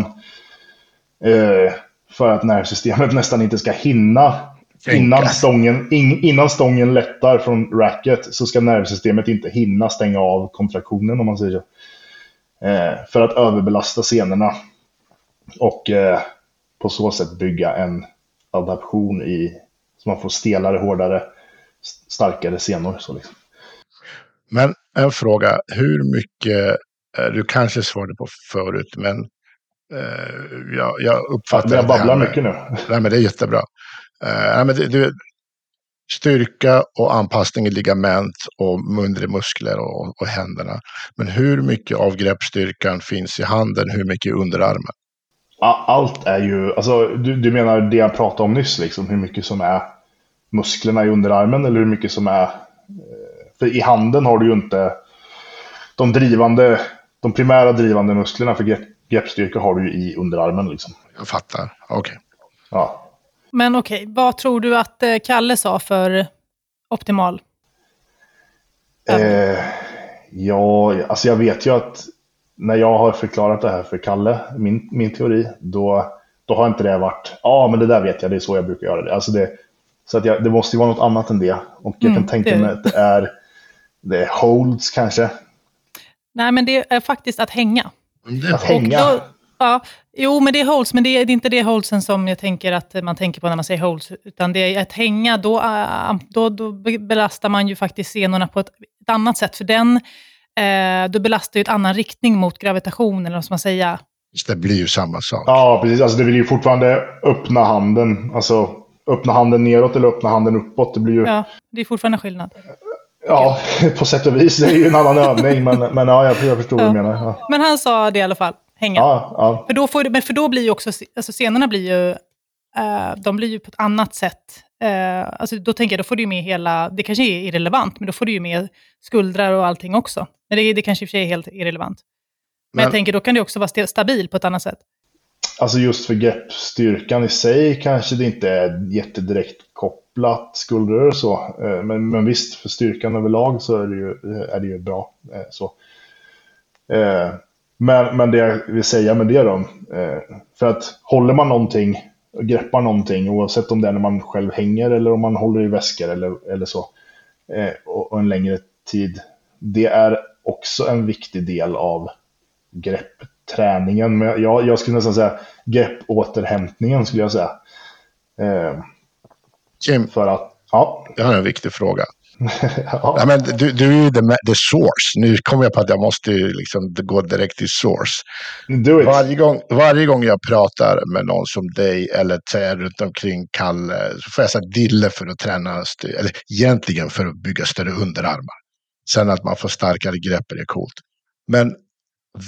Eh, för att nervsystemet [laughs] nästan inte ska hinna Innan stången, in, innan stången lättar från racket så ska nervsystemet inte hinna stänga av kontraktionen om man säger så. Eh, för att överbelasta scenerna. Och eh, på så sätt bygga en adaption i så man får stelare, hårdare, starkare scenor. Så liksom. Men en fråga, hur mycket, eh, du kanske svarade på förut, men eh, jag, jag uppfattar... jag babblar mycket nu. Nej, men det är jättebra. Uh, men det, det, styrka och anpassning i ligament och mindre muskler och, och händerna. Men hur mycket av greppstyrkan finns i handen? Hur mycket i underarmen? Allt är ju, alltså du, du menar det jag pratade om nyss, liksom, hur mycket som är musklerna i underarmen eller hur mycket som är... Eh, för i handen har du ju inte de drivande, de primära drivande musklerna för grepp, greppstyrka har du ju i underarmen. Liksom. Jag fattar, okej. Okay. Ja. Men okej, okay, vad tror du att eh, Kalle sa för optimal? Eh, ja, alltså jag vet ju att när jag har förklarat det här för Kalle, min, min teori, då, då har inte det varit, ja ah, men det där vet jag, det är så jag brukar göra det. Alltså det så att jag, det måste ju vara något annat än det. Och jag mm, kan tänka mig att det är, det är holds kanske. Nej, men det är faktiskt att hänga. Att hänga? Då, Ja, jo, men det är holds, men det är, det är inte det holdsen som jag tänker att man tänker på när man säger holds, utan det är att hänga, då, äh, då, då belastar man ju faktiskt senorna på ett, ett annat sätt, för den eh, då belastar ju ett annan riktning mot gravitation, eller vad ska man säga? Det blir ju samma sak. Ja, precis. Alltså, det vill ju fortfarande öppna handen, alltså öppna handen neråt eller öppna handen uppåt. Det blir ju... Ja, det är fortfarande skillnad. Ja, [laughs] på sätt och vis. Det är ju en annan övning, men, men ja, jag, jag förstår ja. vad du menar. Ja. Men han sa det i alla fall hänga. Ja, ja. För, då får, men för då blir ju också, alltså scenerna blir ju, uh, de blir ju på ett annat sätt. Uh, alltså då tänker jag, då får du ju med hela, det kanske är irrelevant, men då får du ju med skuldrar och allting också. Men det, det kanske i och för sig är helt irrelevant. Men, men jag tänker, då kan det också vara stabil på ett annat sätt. Alltså just för greppstyrkan i sig kanske det inte är jättedirekt kopplat skuldror och så. Eh, men, men visst, för styrkan överlag så är det ju, är det ju bra. Så. Men, men det jag vill säga med det då, eh, för att håller man någonting, greppar någonting, oavsett om det är när man själv hänger eller om man håller i väskor eller, eller så, eh, och, en längre tid, det är också en viktig del av greppträningen. Men jag, jag skulle nästan säga greppåterhämtningen skulle jag säga. Eh, Kim, för att, ja. jag har en viktig fråga. Ja. [laughs] ja. men du, du är ju the, the source. Nu kommer jag på att jag måste liksom gå direkt till source. Varje gång, varje gång jag pratar med någon som dig eller säger runt omkring Kalle så får jag säga dille för att träna, eller egentligen för att bygga större underarmar. Sen att man får starkare grepp är coolt. Men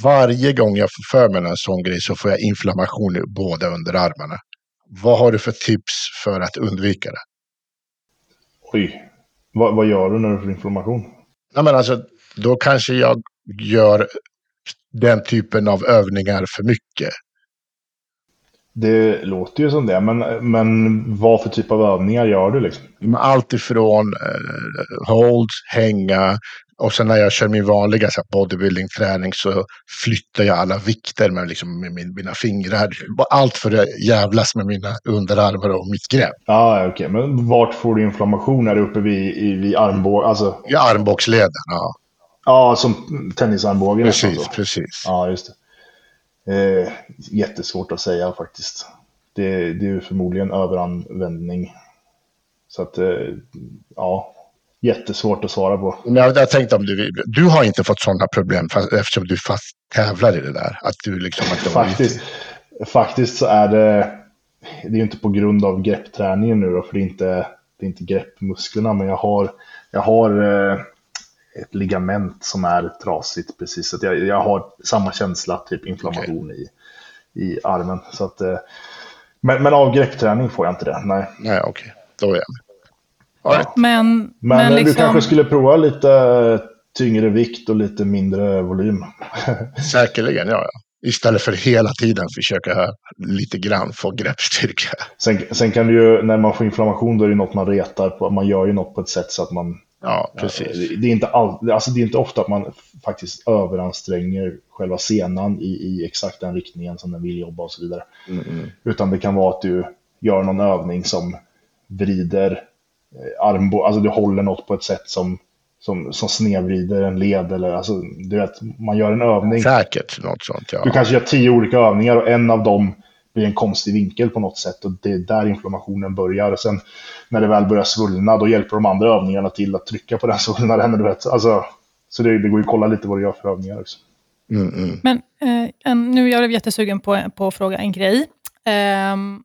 varje gång jag får för mig en sån grej så får jag inflammation i båda underarmarna. Vad har du för tips för att undvika det? Oj, vad, vad gör du när du får inflammation? Ja, men alltså, då kanske jag gör den typen av övningar för mycket. Det låter ju som det, men, men vad för typ av övningar gör du? Liksom? Allt ifrån eh, holds, hänga och sen när jag kör min vanliga bodybuilding-träning så flyttar jag alla vikter med, liksom, med min, mina fingrar. Allt för att jävlas med mina underarmar och mitt grepp. Ja, ah, okej. Okay. Men vart får du inflammation? Är det uppe vid, vid armbågen? Alltså... I armbågsleden, ja. Ja, som tennisarmbågen. Precis, alltså. precis. Ja, just det. Eh, jättesvårt att säga faktiskt. Det, det är förmodligen överanvändning. Så att, eh, ja, jättesvårt att svara på. Men jag, jag tänkte om du, du har inte fått sådana problem fast, eftersom du fast tävlar i det där? Att du liksom, att faktiskt, faktiskt så är det, det är inte på grund av greppträningen nu då, för det är inte, det är inte greppmusklerna, men jag har, jag har eh, ett ligament som är trasigt precis. Så jag, jag har samma känsla, typ inflammation okay. i, i armen. Så att, eh, men, men av greppträning får jag inte det, nej. Nej, okej. Okay. Då är jag med. Ja. Men, men, men liksom... du kanske skulle prova lite tyngre vikt och lite mindre volym. [laughs] Säkerligen, ja. Istället för hela tiden försöka lite grann få greppstyrka. Sen, sen kan du ju, när man får inflammation, då är det något man retar på. Man gör ju något på ett sätt så att man Ja, precis. Det är inte, all, alltså det är inte ofta att man faktiskt överanstränger själva senan i, i exakt den riktningen som den vill jobba och så vidare. Mm, mm. Utan det kan vara att du gör någon övning som vrider eh, armbågen, alltså du håller något på ett sätt som, som, som snedvrider en led. Eller, alltså, du vet, man gör en övning. Säkert något sånt, ja. Du kanske gör tio olika övningar och en av dem blir en konstig vinkel på något sätt. Och det är där inflammationen börjar. Och sen när det väl börjar svullna, då hjälper de andra övningarna till att trycka på den svullnaden. Du vet. Alltså, så det, det går ju att kolla lite vad du gör för övningar också. Mm, mm. Men eh, nu jag är jättesugen på, på att fråga en grej. Ehm,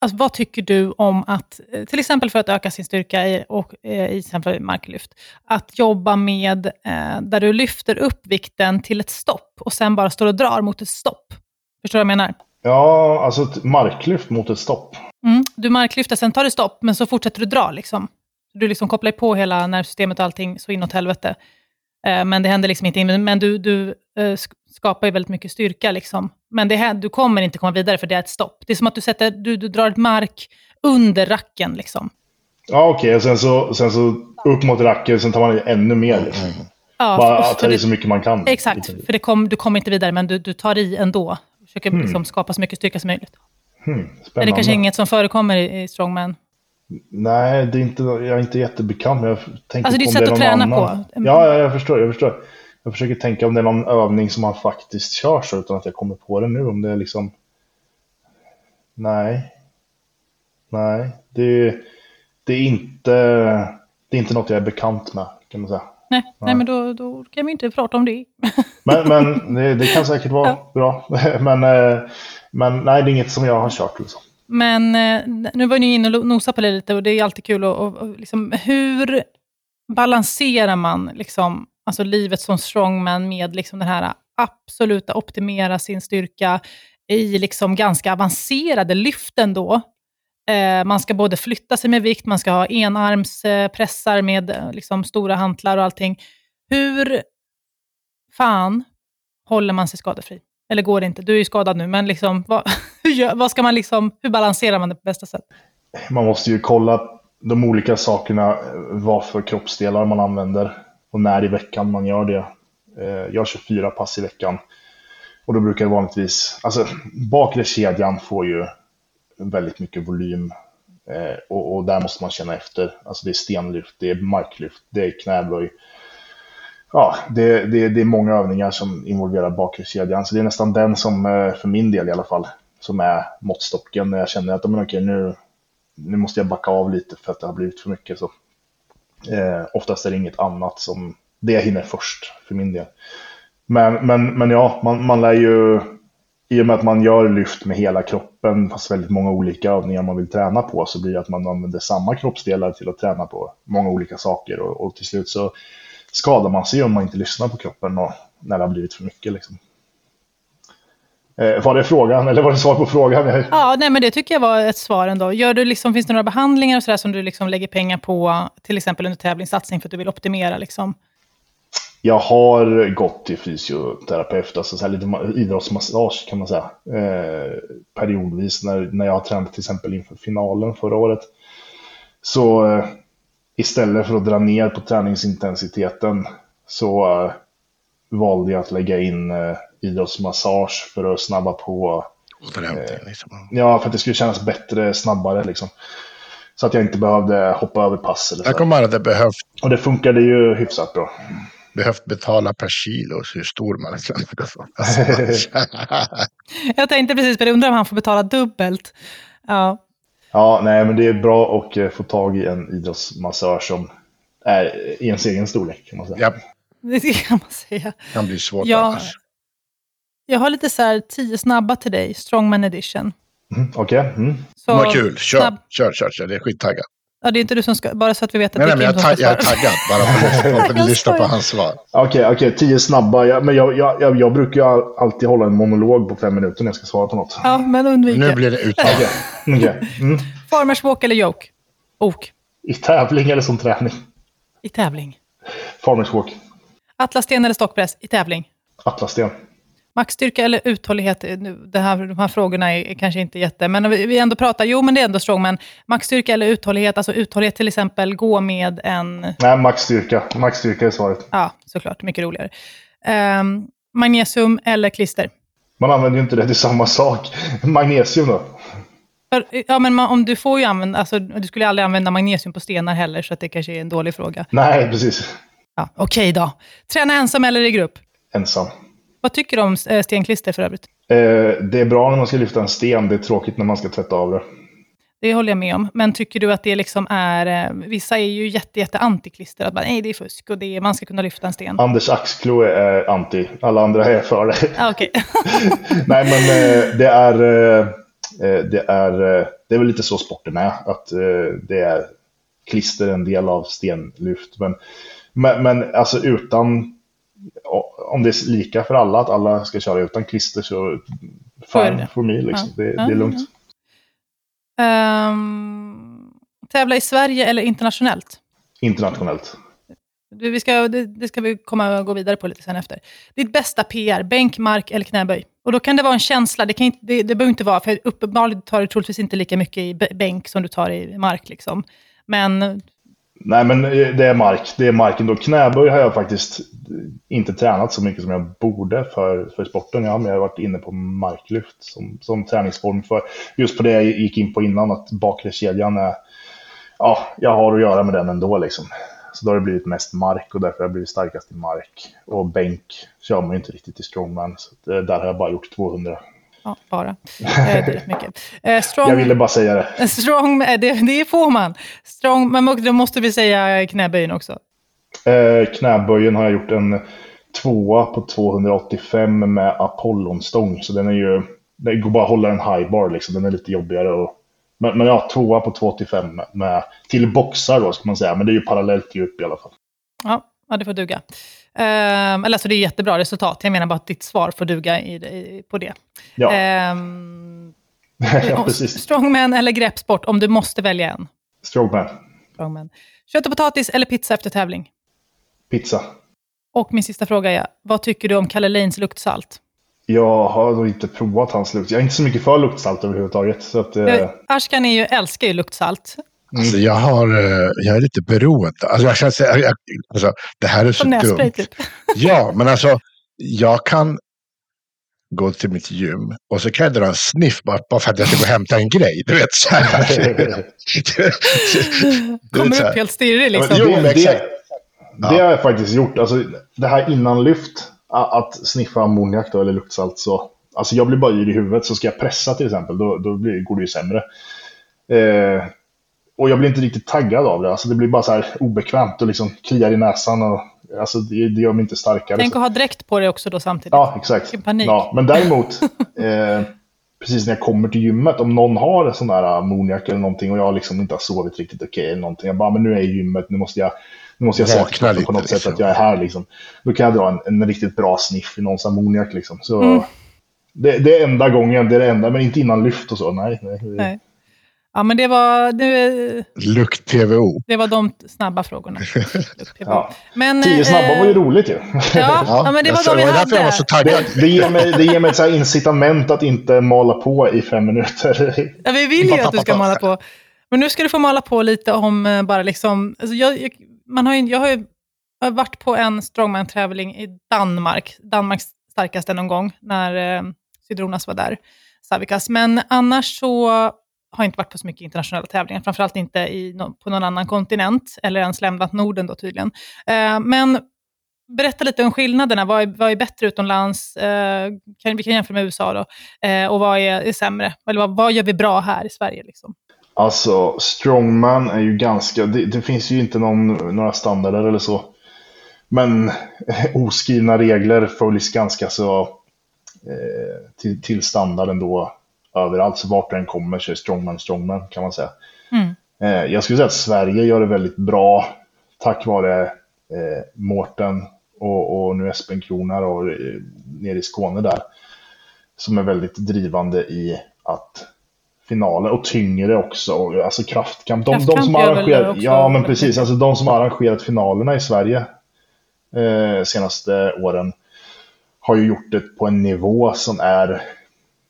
alltså, vad tycker du om att, eh, till exempel för att öka sin styrka i, och, eh, i exempel marklyft, att jobba med eh, där du lyfter upp vikten till ett stopp och sen bara står och drar mot ett stopp? Förstår du vad jag menar? Ja, alltså ett marklyft mot ett stopp. Mm. Du marklyfter, sen tar du stopp, men så fortsätter du dra. Liksom. Du liksom kopplar på hela nervsystemet och allting så inåt helvete. Eh, men det händer liksom inte. Men du, du eh, skapar ju väldigt mycket styrka. Liksom. Men det, du kommer inte komma vidare för det är ett stopp. Det är som att du, sätter, du, du drar ett mark under racken. Liksom. Ja, okej. Okay. Sen, så, sen så upp mot racken, sen tar man ännu mer. Liksom. Ja, Bara tar i så mycket man kan. Exakt, för det kom, du kommer inte vidare, men du, du tar i ändå. Försöker Hmm. liksom skapa så mycket styrka som möjligt. Hmm, Är det spännande. kanske inget som förekommer i, i strongman? Nej, det är inte, jag är inte jättebekant. Men jag tänker Alltså, det är ett sätt att träna annan. på. Ja, ja, jag förstår. Jag förstår. Jag försöker tänka om det är någon övning som man faktiskt kör så utan att jag kommer på det nu. Om det är liksom... Nej. Nej, det, det är inte... Det är inte något jag är bekant med, kan man säga. Nej, nej men då, då kan vi inte prata om det. [laughs] Men, men det, det kan säkert vara bra. [laughs] Men, eh, men nej, det är inget som jag har kört. Liksom. Men eh, nu var ni inne och nosade på det lite och det är alltid kul. Och, och, och liksom, hur balanserar man liksom, alltså livet som strongman med liksom den här absoluta optimera sin styrka i liksom ganska avancerade lyften då? Eh, man ska både flytta sig med vikt, man ska ha enarmspressar med eh, liksom, stora hantlar och allting. Hur fan håller man sig skadefri? Eller går det inte? Du är ju skadad nu, men liksom, vad, [laughs] hur, gör, vad ska man liksom, hur balanserar man det på bästa sätt? Man måste ju kolla de olika sakerna, eh, vad för kroppsdelar man använder och när i veckan man gör det. Eh, jag kör fyra pass i veckan och då brukar det vanligtvis, alltså bakre kedjan får ju väldigt mycket volym eh, och, och där måste man känna efter. Alltså det är stenlyft, det är marklyft, det är knäböj. Ja, det, det, det är många övningar som involverar bakre kedjan, så det är nästan den som, eh, för min del i alla fall, som är måttstocken när jag känner att men okej, nu, nu måste jag backa av lite för att det har blivit för mycket. Så. Eh, oftast är det inget annat som det jag hinner först för min del. Men, men, men ja, man, man lär ju, i och med att man gör lyft med hela kroppen, fast väldigt många olika övningar man vill träna på, så blir det att man använder samma kroppsdelar till att träna på många olika saker. Och, och till slut så skadar man sig om man inte lyssnar på kroppen och när det har blivit för mycket. Liksom. Eh, var det frågan, eller var det svar på frågan? Ja, nej, men det tycker jag var ett svar ändå. Gör du liksom, finns det några behandlingar och så som du liksom lägger pengar på, till exempel under tävlingssatsning, för att du vill optimera? Liksom? Jag har gått till fysioterapeut, alltså så lite ma- idrottsmassage kan man säga. Eh, periodvis när, när jag har tränat till exempel inför finalen förra året. Så eh, istället för att dra ner på träningsintensiteten så eh, valde jag att lägga in eh, idrottsmassage för att snabba på. Återhämtning liksom. Ja, för att det skulle kännas bättre, snabbare liksom. Så att jag inte behövde hoppa över pass eller Jag så. kommer man hade behövt, Och det funkade ju hyfsat bra. behövt betala per kilo så hur stor man är. Alltså, Jag tänkte precis på det, undrar om han får betala dubbelt. Ja, Ja, nej, men det är bra att eh, få tag i en idrottsmassör som är i ens egen storlek kan man säga. ja, [laughs] det kan man säga. kan bli svårt Ja. annars. Jag har lite så här tio snabba till dig, Strongman edition. Mm, Okej. Mm. Så Vad kul, kör, snabb- kör, kör, kör. Det är skittaggad. Ja, det är inte du som ska, bara så att vi vet att Nej, det är Kim jag, som är ska ta- jag är svara. taggad bara [laughs] på att lyssna, på, Jag hans svar. Okej, okej, tio snabba. Ja, men jag, jag, jag, jag brukar ju alltid hålla en monolog på fem minuter när jag ska svara på något. Ja, men undvik Nu det. blir det uttag. Okej. Mm. Farmers walk eller joke? Ok. I tävling eller som träning? I tävling. Farmers walk. Atlassten eller stockpress? I tävling. Atlassten. Maxstyrka eller uthållighet? Det här, de här frågorna är kanske inte jätte... Men vi ändå pratar... Jo, men det är ändå strongman. Maxstyrka eller uthållighet? Alltså uthållighet till exempel, gå med en... Nej, maxstyrka. Maxstyrka är svaret. Ja, såklart. Mycket roligare. Um, magnesium eller klister? Man använder ju inte det till samma sak. Magnesium då? Ja, men man, om du får ju använda... Alltså, du skulle aldrig använda magnesium på stenar heller, så det kanske är en dålig fråga. Nej, precis. Ja, Okej okay då. Träna ensam eller i grupp? Ensam. Vad tycker du om eh, stenklister för övrigt? Eh, det är bra när man ska lyfta en sten, det är tråkigt när man ska tvätta av det. Det håller jag med om. Men tycker du att det liksom är... Eh, vissa är ju jätte, jätte antiklister. Att bara, nej, det är fusk och det är, man ska kunna lyfta en sten. Anders Axklo är anti. Alla andra är för det. Ah, okay. [laughs] nej, men det är... Det är, det är väl lite så sporten är. Att det är klister en del av stenlyft. Men, men, men alltså utan om det är lika för alla, att alla ska köra utan klister, så fine for me. Liksom. Ja. Det, det, är lugnt. Um, tävla i Sverige eller internationellt? Internationellt. Vi ska, det, det, ska vi komma och gå vidare på lite sen efter. Ditt bästa PR, bänk, mark eller knäböj? Och då kan det vara en känsla, det, kan inte, det, det behöver inte vara, för uppenbarligen tar du troligtvis inte lika mycket i bänk som du tar i mark. Liksom. Men Nej, men eh, det är mark. Det är marken då. Knäböj har jag faktiskt inte tränat så mycket som jag borde för, för sporten. Jag har mer varit inne på marklyft som, som träningsform för just på det jag gick in på innan, att bakre kedjan är, ja, jag har att göra med den ändå liksom. Så då har det blivit mest mark och därför har jag blivit starkast i mark. Och bänk kör man ju inte riktigt i strongman, så eh, där har jag bara gjort 200 Ja, bara. [laughs] Det är rätt mycket. Eh, strong, jag ville bara säga det. [laughs] Strong, det, det får man. Strong, men då måste vi säga knäböjen också. Eh, knäböjen har jag gjort en tvåa på 285 med Apollonstång. Så den är ju, det går bara att hålla en high bar liksom. Den är lite jobbigare. Och, men, men ja, tvåa på 285 med, till boxar då ska man säga. Men det är ju parallellt djup i alla fall. Ja, ja det får duga. Um, eller alltså det är jättebra resultat. Jag menar bara att ditt svar får duga i, i, på det. Ja. [laughs] Um, ja, precis. Strongman eller greppsport, om du måste välja en? Strongman. Strongman. Kött och potatis eller pizza efter tävling? Pizza. Och min sista fråga är, vad tycker du om Kalle Lanes luktsalt? Jag har nog inte provat hans lukt. Jag är inte så mycket för luktsalt överhuvudtaget. Så att, eh... Ashkan är ju, älskar ju luktsalt. Mm. Alltså jag, har, eh, jag är lite beroende. Alltså jag känner, jag, jag, alltså, det här är så Som dumt. Typ. [laughs] Ja, men alltså jag kan gå till mitt gym och så kan jag dra en sniff bara, bara för att jag ska gå och hämta en grej. Du vet, så här. [laughs] [laughs] Kommer upp helt stirrig liksom. Ja, det, det, det, har jag faktiskt gjort. Alltså, det här innanlyft, att sniffa ammoniak eller luktsalt. Så, alltså jag blir bara yr i huvudet, så ska jag pressa till exempel, då, då blir, går det ju sämre. Eh, och jag blir inte riktigt taggad av det. Alltså det blir bara så här obekvämt och liksom kliar i näsan. Och, alltså det, det gör mig inte starkare. Tänk att ha dräkt på dig också då samtidigt. Ja, exakt. panik. Ja, men däremot, [laughs] eh, precis när jag kommer till gymmet, om någon har en sån där ammoniak eller någonting och jag liksom inte har sovit riktigt okej okay eller någonting. Jag bara, men nu är jag i gymmet, nu måste jag, nu måste jag sätta på något liksom. sätt att jag är här liksom. Då kan jag dra en, en riktigt bra sniff i någons ammoniak liksom. Så mm. det, det, är enda gången, det är det enda, men inte innan lyft och så. Nej. nej. nej. Ja, men det var... Det, Lukt-TVO. Det var de snabba frågorna. [laughs] ja. men, Tio snabba var ju eh, roligt ju. Ja, [laughs] ja, men det var de vi hade. Jag var så taggad. Det, det ger mig, det ger mig ett så incitament att inte mala på i fem minuter. [laughs] Ja, vi vill ju att du ska mala på. Men nu ska du få mala på lite om eh, bara liksom... Alltså jag, jag, man har ju, jag har ju varit på en strongman-tävling i Danmark. Danmarks starkaste någon gång, när eh, Sydronas var där. Savikas. Men annars så har inte varit på så mycket internationella tävlingar, framförallt inte i, på någon annan kontinent, eller ens lämnat Norden då tydligen. Eh, men berätta lite om skillnaderna. Vad är, vad är bättre utomlands? Eh, kan, vi kan jämföra med USA då. Eh, och vad är, är sämre? Eller vad, vad, gör vi bra här i Sverige? Liksom? Alltså, strongman är ju ganska... Det, det finns ju inte någon, några standarder eller så. Men [laughs] oskrivna regler följs ganska så eh, till, till standarden då överallt. Så vart den kommer så är strongman strongman kan man säga. Mm. Eh, jag skulle säga att Sverige gör det väldigt bra tack vare eh, Mårten och, och nu Espen Kronar och eh, nere i Skåne där. Som är väldigt drivande i att finaler och tyngre också. Alltså kraftkamp. De, kraftkamp de som arrangerat, ja men precis, alltså de som har arrangerat finalerna i Sverige eh, senaste åren har ju gjort det på en nivå som är...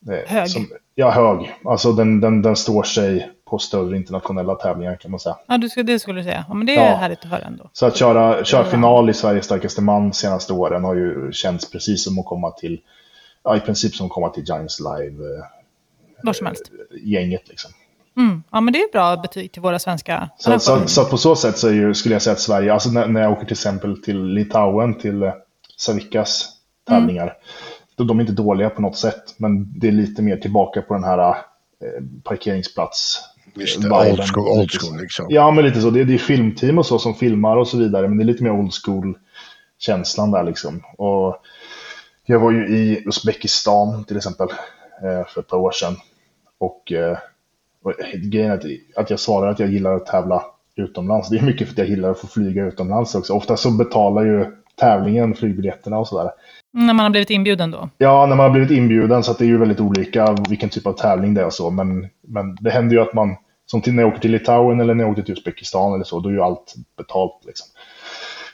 Eh, hög. Som, ja, hög. Alltså den, den, den står sig på större internationella tävlingar kan man säga. Ja, du skulle, det skulle du säga. Ja, men det är ja. härligt att höra ändå. Så att köra, köra final i Sveriges starkaste man senaste åren har ju känts precis som att komma till, ja i princip som att komma till Giants Live. Eh, Var som helst. Gänget liksom. Mm. Ja, men det är bra betyg till våra svenska. Så, så, så, på så sätt så ju, skulle jag säga att Sverige, alltså när, när jag åker till exempel till Litauen, till uh, Savikas tävlingar, mm. De är inte dåliga på något sätt, men det är lite mer tillbaka på den här uh, parkeringsplats. Just det, old school, old school liksom. Ja, men lite så. Det, det är filmteam och så som filmar och så vidare, men det är lite mer old school-känslan där liksom. Och jag var ju i Uzbekistan till exempel eh, för ett par år sedan. Och grejen är att, att jag svarar att jag gillar att tävla utomlands. Det är mycket för att jag gillar att få flyga utomlands också. Ofta så betalar ju tävlingen flygbiljetterna och sådär. När man har blivit inbjuden då? Ja, när man har blivit inbjuden. Så det är ju väldigt olika vilken typ av tävling det är och så. Men, men det händer ju att man, som till när jag åker till Litauen eller när jag åker till Uzbekistan eller så, då är ju allt betalt. Liksom.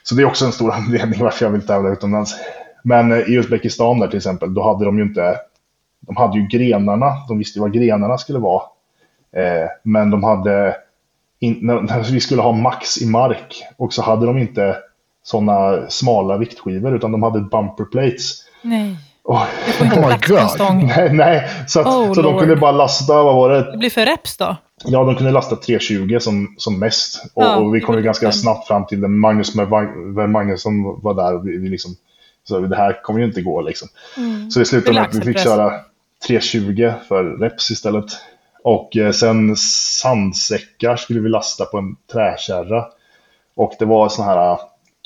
Så det är också en stor [laughs] anledning varför jag vill tävla utomlands. Men eh, i Uzbekistan där till exempel, då hade de ju inte... De hade ju grenarna, de visste ju vad grenarna skulle vara. Eh, men de hade, in, när vi skulle ha max i mark och så hade de inte sådana smala viktskivor utan de hade bumper plates. Nej. Oh, oh my god. Nej, nej. Så, att, oh, så de kunde bara lasta, vad var det? Det blir för reps då? Ja, de kunde lasta 320 som, som mest. Och, ja, och vi kom ju ganska snabbt fram till det. Magnus med Magnusson var där. Och vi, vi liksom, så det här kommer ju inte gå liksom. Mm. Så det slutade med att vi fick köra 320 för reps istället. Och eh, sen sandsäckar skulle vi lasta på en träkärra. Och det var sådana här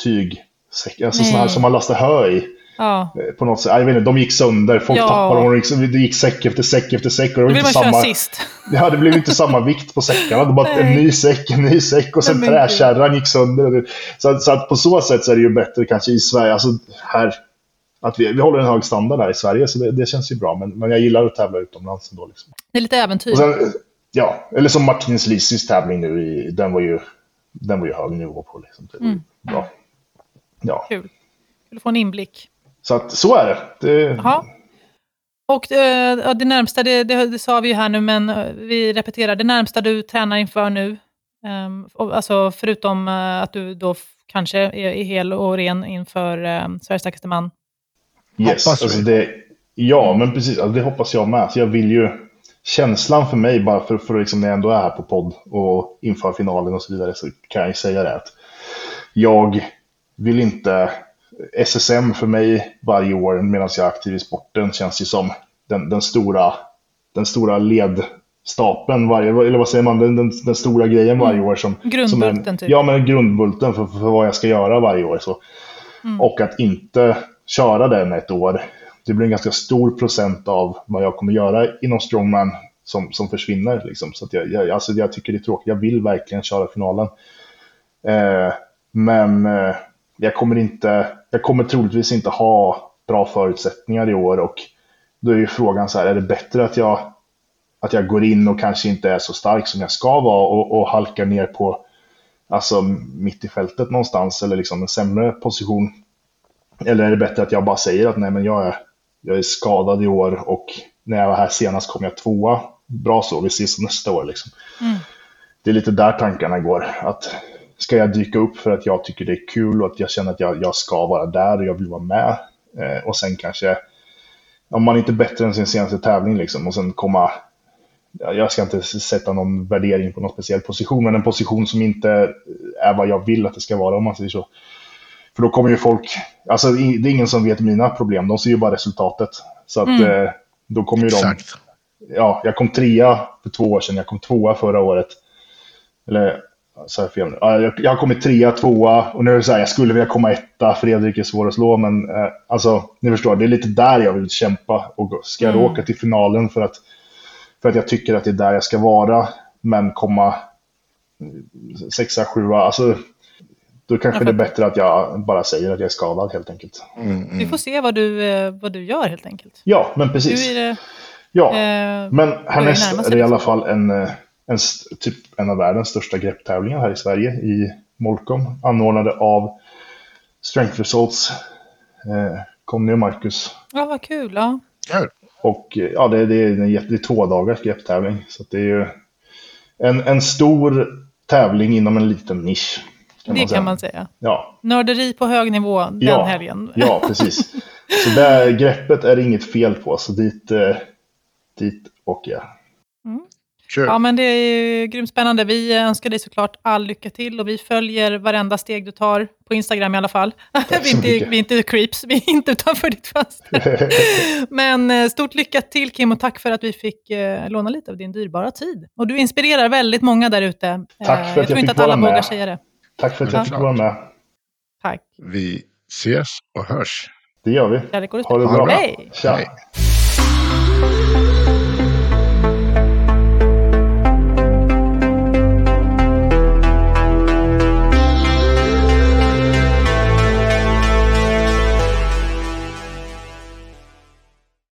tygsäckar, alltså sådana här som man lastar hö i. Ja. Eh, på något sätt. Jag vet inte, de gick sönder, folk ja. tappade dem. Och det gick säck efter säck efter säck. Och det, det vill man samma... sist. Ja, det blev inte samma vikt på säckarna. Det var en ny säck, en ny säck och sen träkärran gick sönder. Så, så att på så sätt så är det ju bättre kanske i Sverige. Alltså här att vi, vi håller en hög standard här i Sverige, så det, det känns ju bra. Men, men jag gillar att tävla utomlands ändå. Liksom. Det är lite äventyr. Sen, ja, eller som Martins Lissis tävling nu, i, den, var ju, den var ju hög nivå på. Liksom. Det mm. bra. Ja. Kul. Kul att få en inblick. Så att, så är det. det... Och äh, det närmsta, det, det, det, sa vi ju här nu, men äh, vi repeterar, det närmsta du tränar inför nu, ähm, alltså förutom äh, att du då kanske är, är hel och ren inför äh, Sveriges starkaste man, Yes, hoppas alltså det, ja, men precis. Alltså det hoppas jag med. Så jag vill ju... Känslan för mig, bara för, för liksom när jag ändå är här på podd och inför finalen och så vidare, så kan jag säga det att jag vill inte... SSM för mig varje år medan jag är aktiv i sporten känns ju som den, den stora, den stora ledstapeln varje, eller vad säger man, den, den, den stora grejen varje år. Som, grundbulten som en, typ. Ja, men grundbulten för, för, vad jag ska göra varje år. Så. Mm. Och att inte köra den ett år. Det blir en ganska stor procent av vad jag kommer göra inom strongman som, som försvinner. Liksom. Så jag, jag, alltså jag tycker det är tråkigt. Jag vill verkligen köra finalen. Eh, men eh, jag kommer inte, jag kommer troligtvis inte ha bra förutsättningar i år och då är ju frågan så här, är det bättre att jag, att jag går in och kanske inte är så stark som jag ska vara och, och halkar ner på alltså mitt i fältet någonstans eller liksom en sämre position eller är det bättre att jag bara säger att nej, men jag är, jag är skadad i år och när jag var här senast kom jag tvåa. Bra så, vi ses nästa år. Liksom. Mm. Det är lite där tankarna går. Att ska jag dyka upp för att jag tycker det är kul och att jag känner att jag, jag ska vara där och jag vill vara med. Eh, och sen kanske, om man inte är bättre än sin senaste tävling liksom, och sen komma jag ska inte sätta någon värdering på någon speciell position, men en position som inte är vad jag vill att det ska vara om man säger så. För då kommer ju folk, alltså det är ingen som vet mina problem, de ser ju bara resultatet. Så att mm. eh, då kommer ju Exakt. de... Ja, jag kom trea för två år sedan, jag kom tvåa förra året. Eller, sa jag fel ja, jag, jag har kommit trea, tvåa och nu är det så här, jag skulle vilja komma etta, Fredrik är svår att slå, men eh, alltså, ni förstår, det är lite där jag vill kämpa. Och ska jag mm. åka till finalen för att, för att jag tycker att det är där jag ska vara, men komma sexa, sjua, alltså då kanske det är bättre att jag bara säger att jag är skadad helt enkelt. Mm, mm. Vi får se vad du, eh, vad du gör helt enkelt. Ja, men precis. Det, ja, eh, men härnäst är det i alla liksom. fall en, eh, en, typ en av världens största grepptävlingar här i Sverige i Molkom. Anordnade av Strength Results. Eh, Conny och Marcus. Ja, vad kul. Ja. Och eh, ja, det, det, är en jätte, det är två dagars grepptävling. Så det är ju en, en stor tävling inom en liten nisch. Kan det man kan man säga. Ja. Nörderi på hög nivå den ja, helgen. [laughs] Ja, precis. Så där greppet är det inget fel på, så dit, eh, dit åker jag. Mm. Ja, men det är grymt spännande. Vi önskar dig såklart all lycka till och vi följer varenda steg du tar på Instagram i alla fall. [laughs] vi, är inte, vi är inte creeps, vi är inte utanför ditt fönster. [laughs] men eh, stort lycka till Kim och tack för att vi fick eh, låna lite av din dyrbara tid. Och du inspirerar väldigt många där ute. Tack för att jag, jag tror inte att alla vågar säga det. Tack för att jag fick vara med. Tack. Vi ses och hörs. Det gör vi. Ha det bra. Hej. Hej.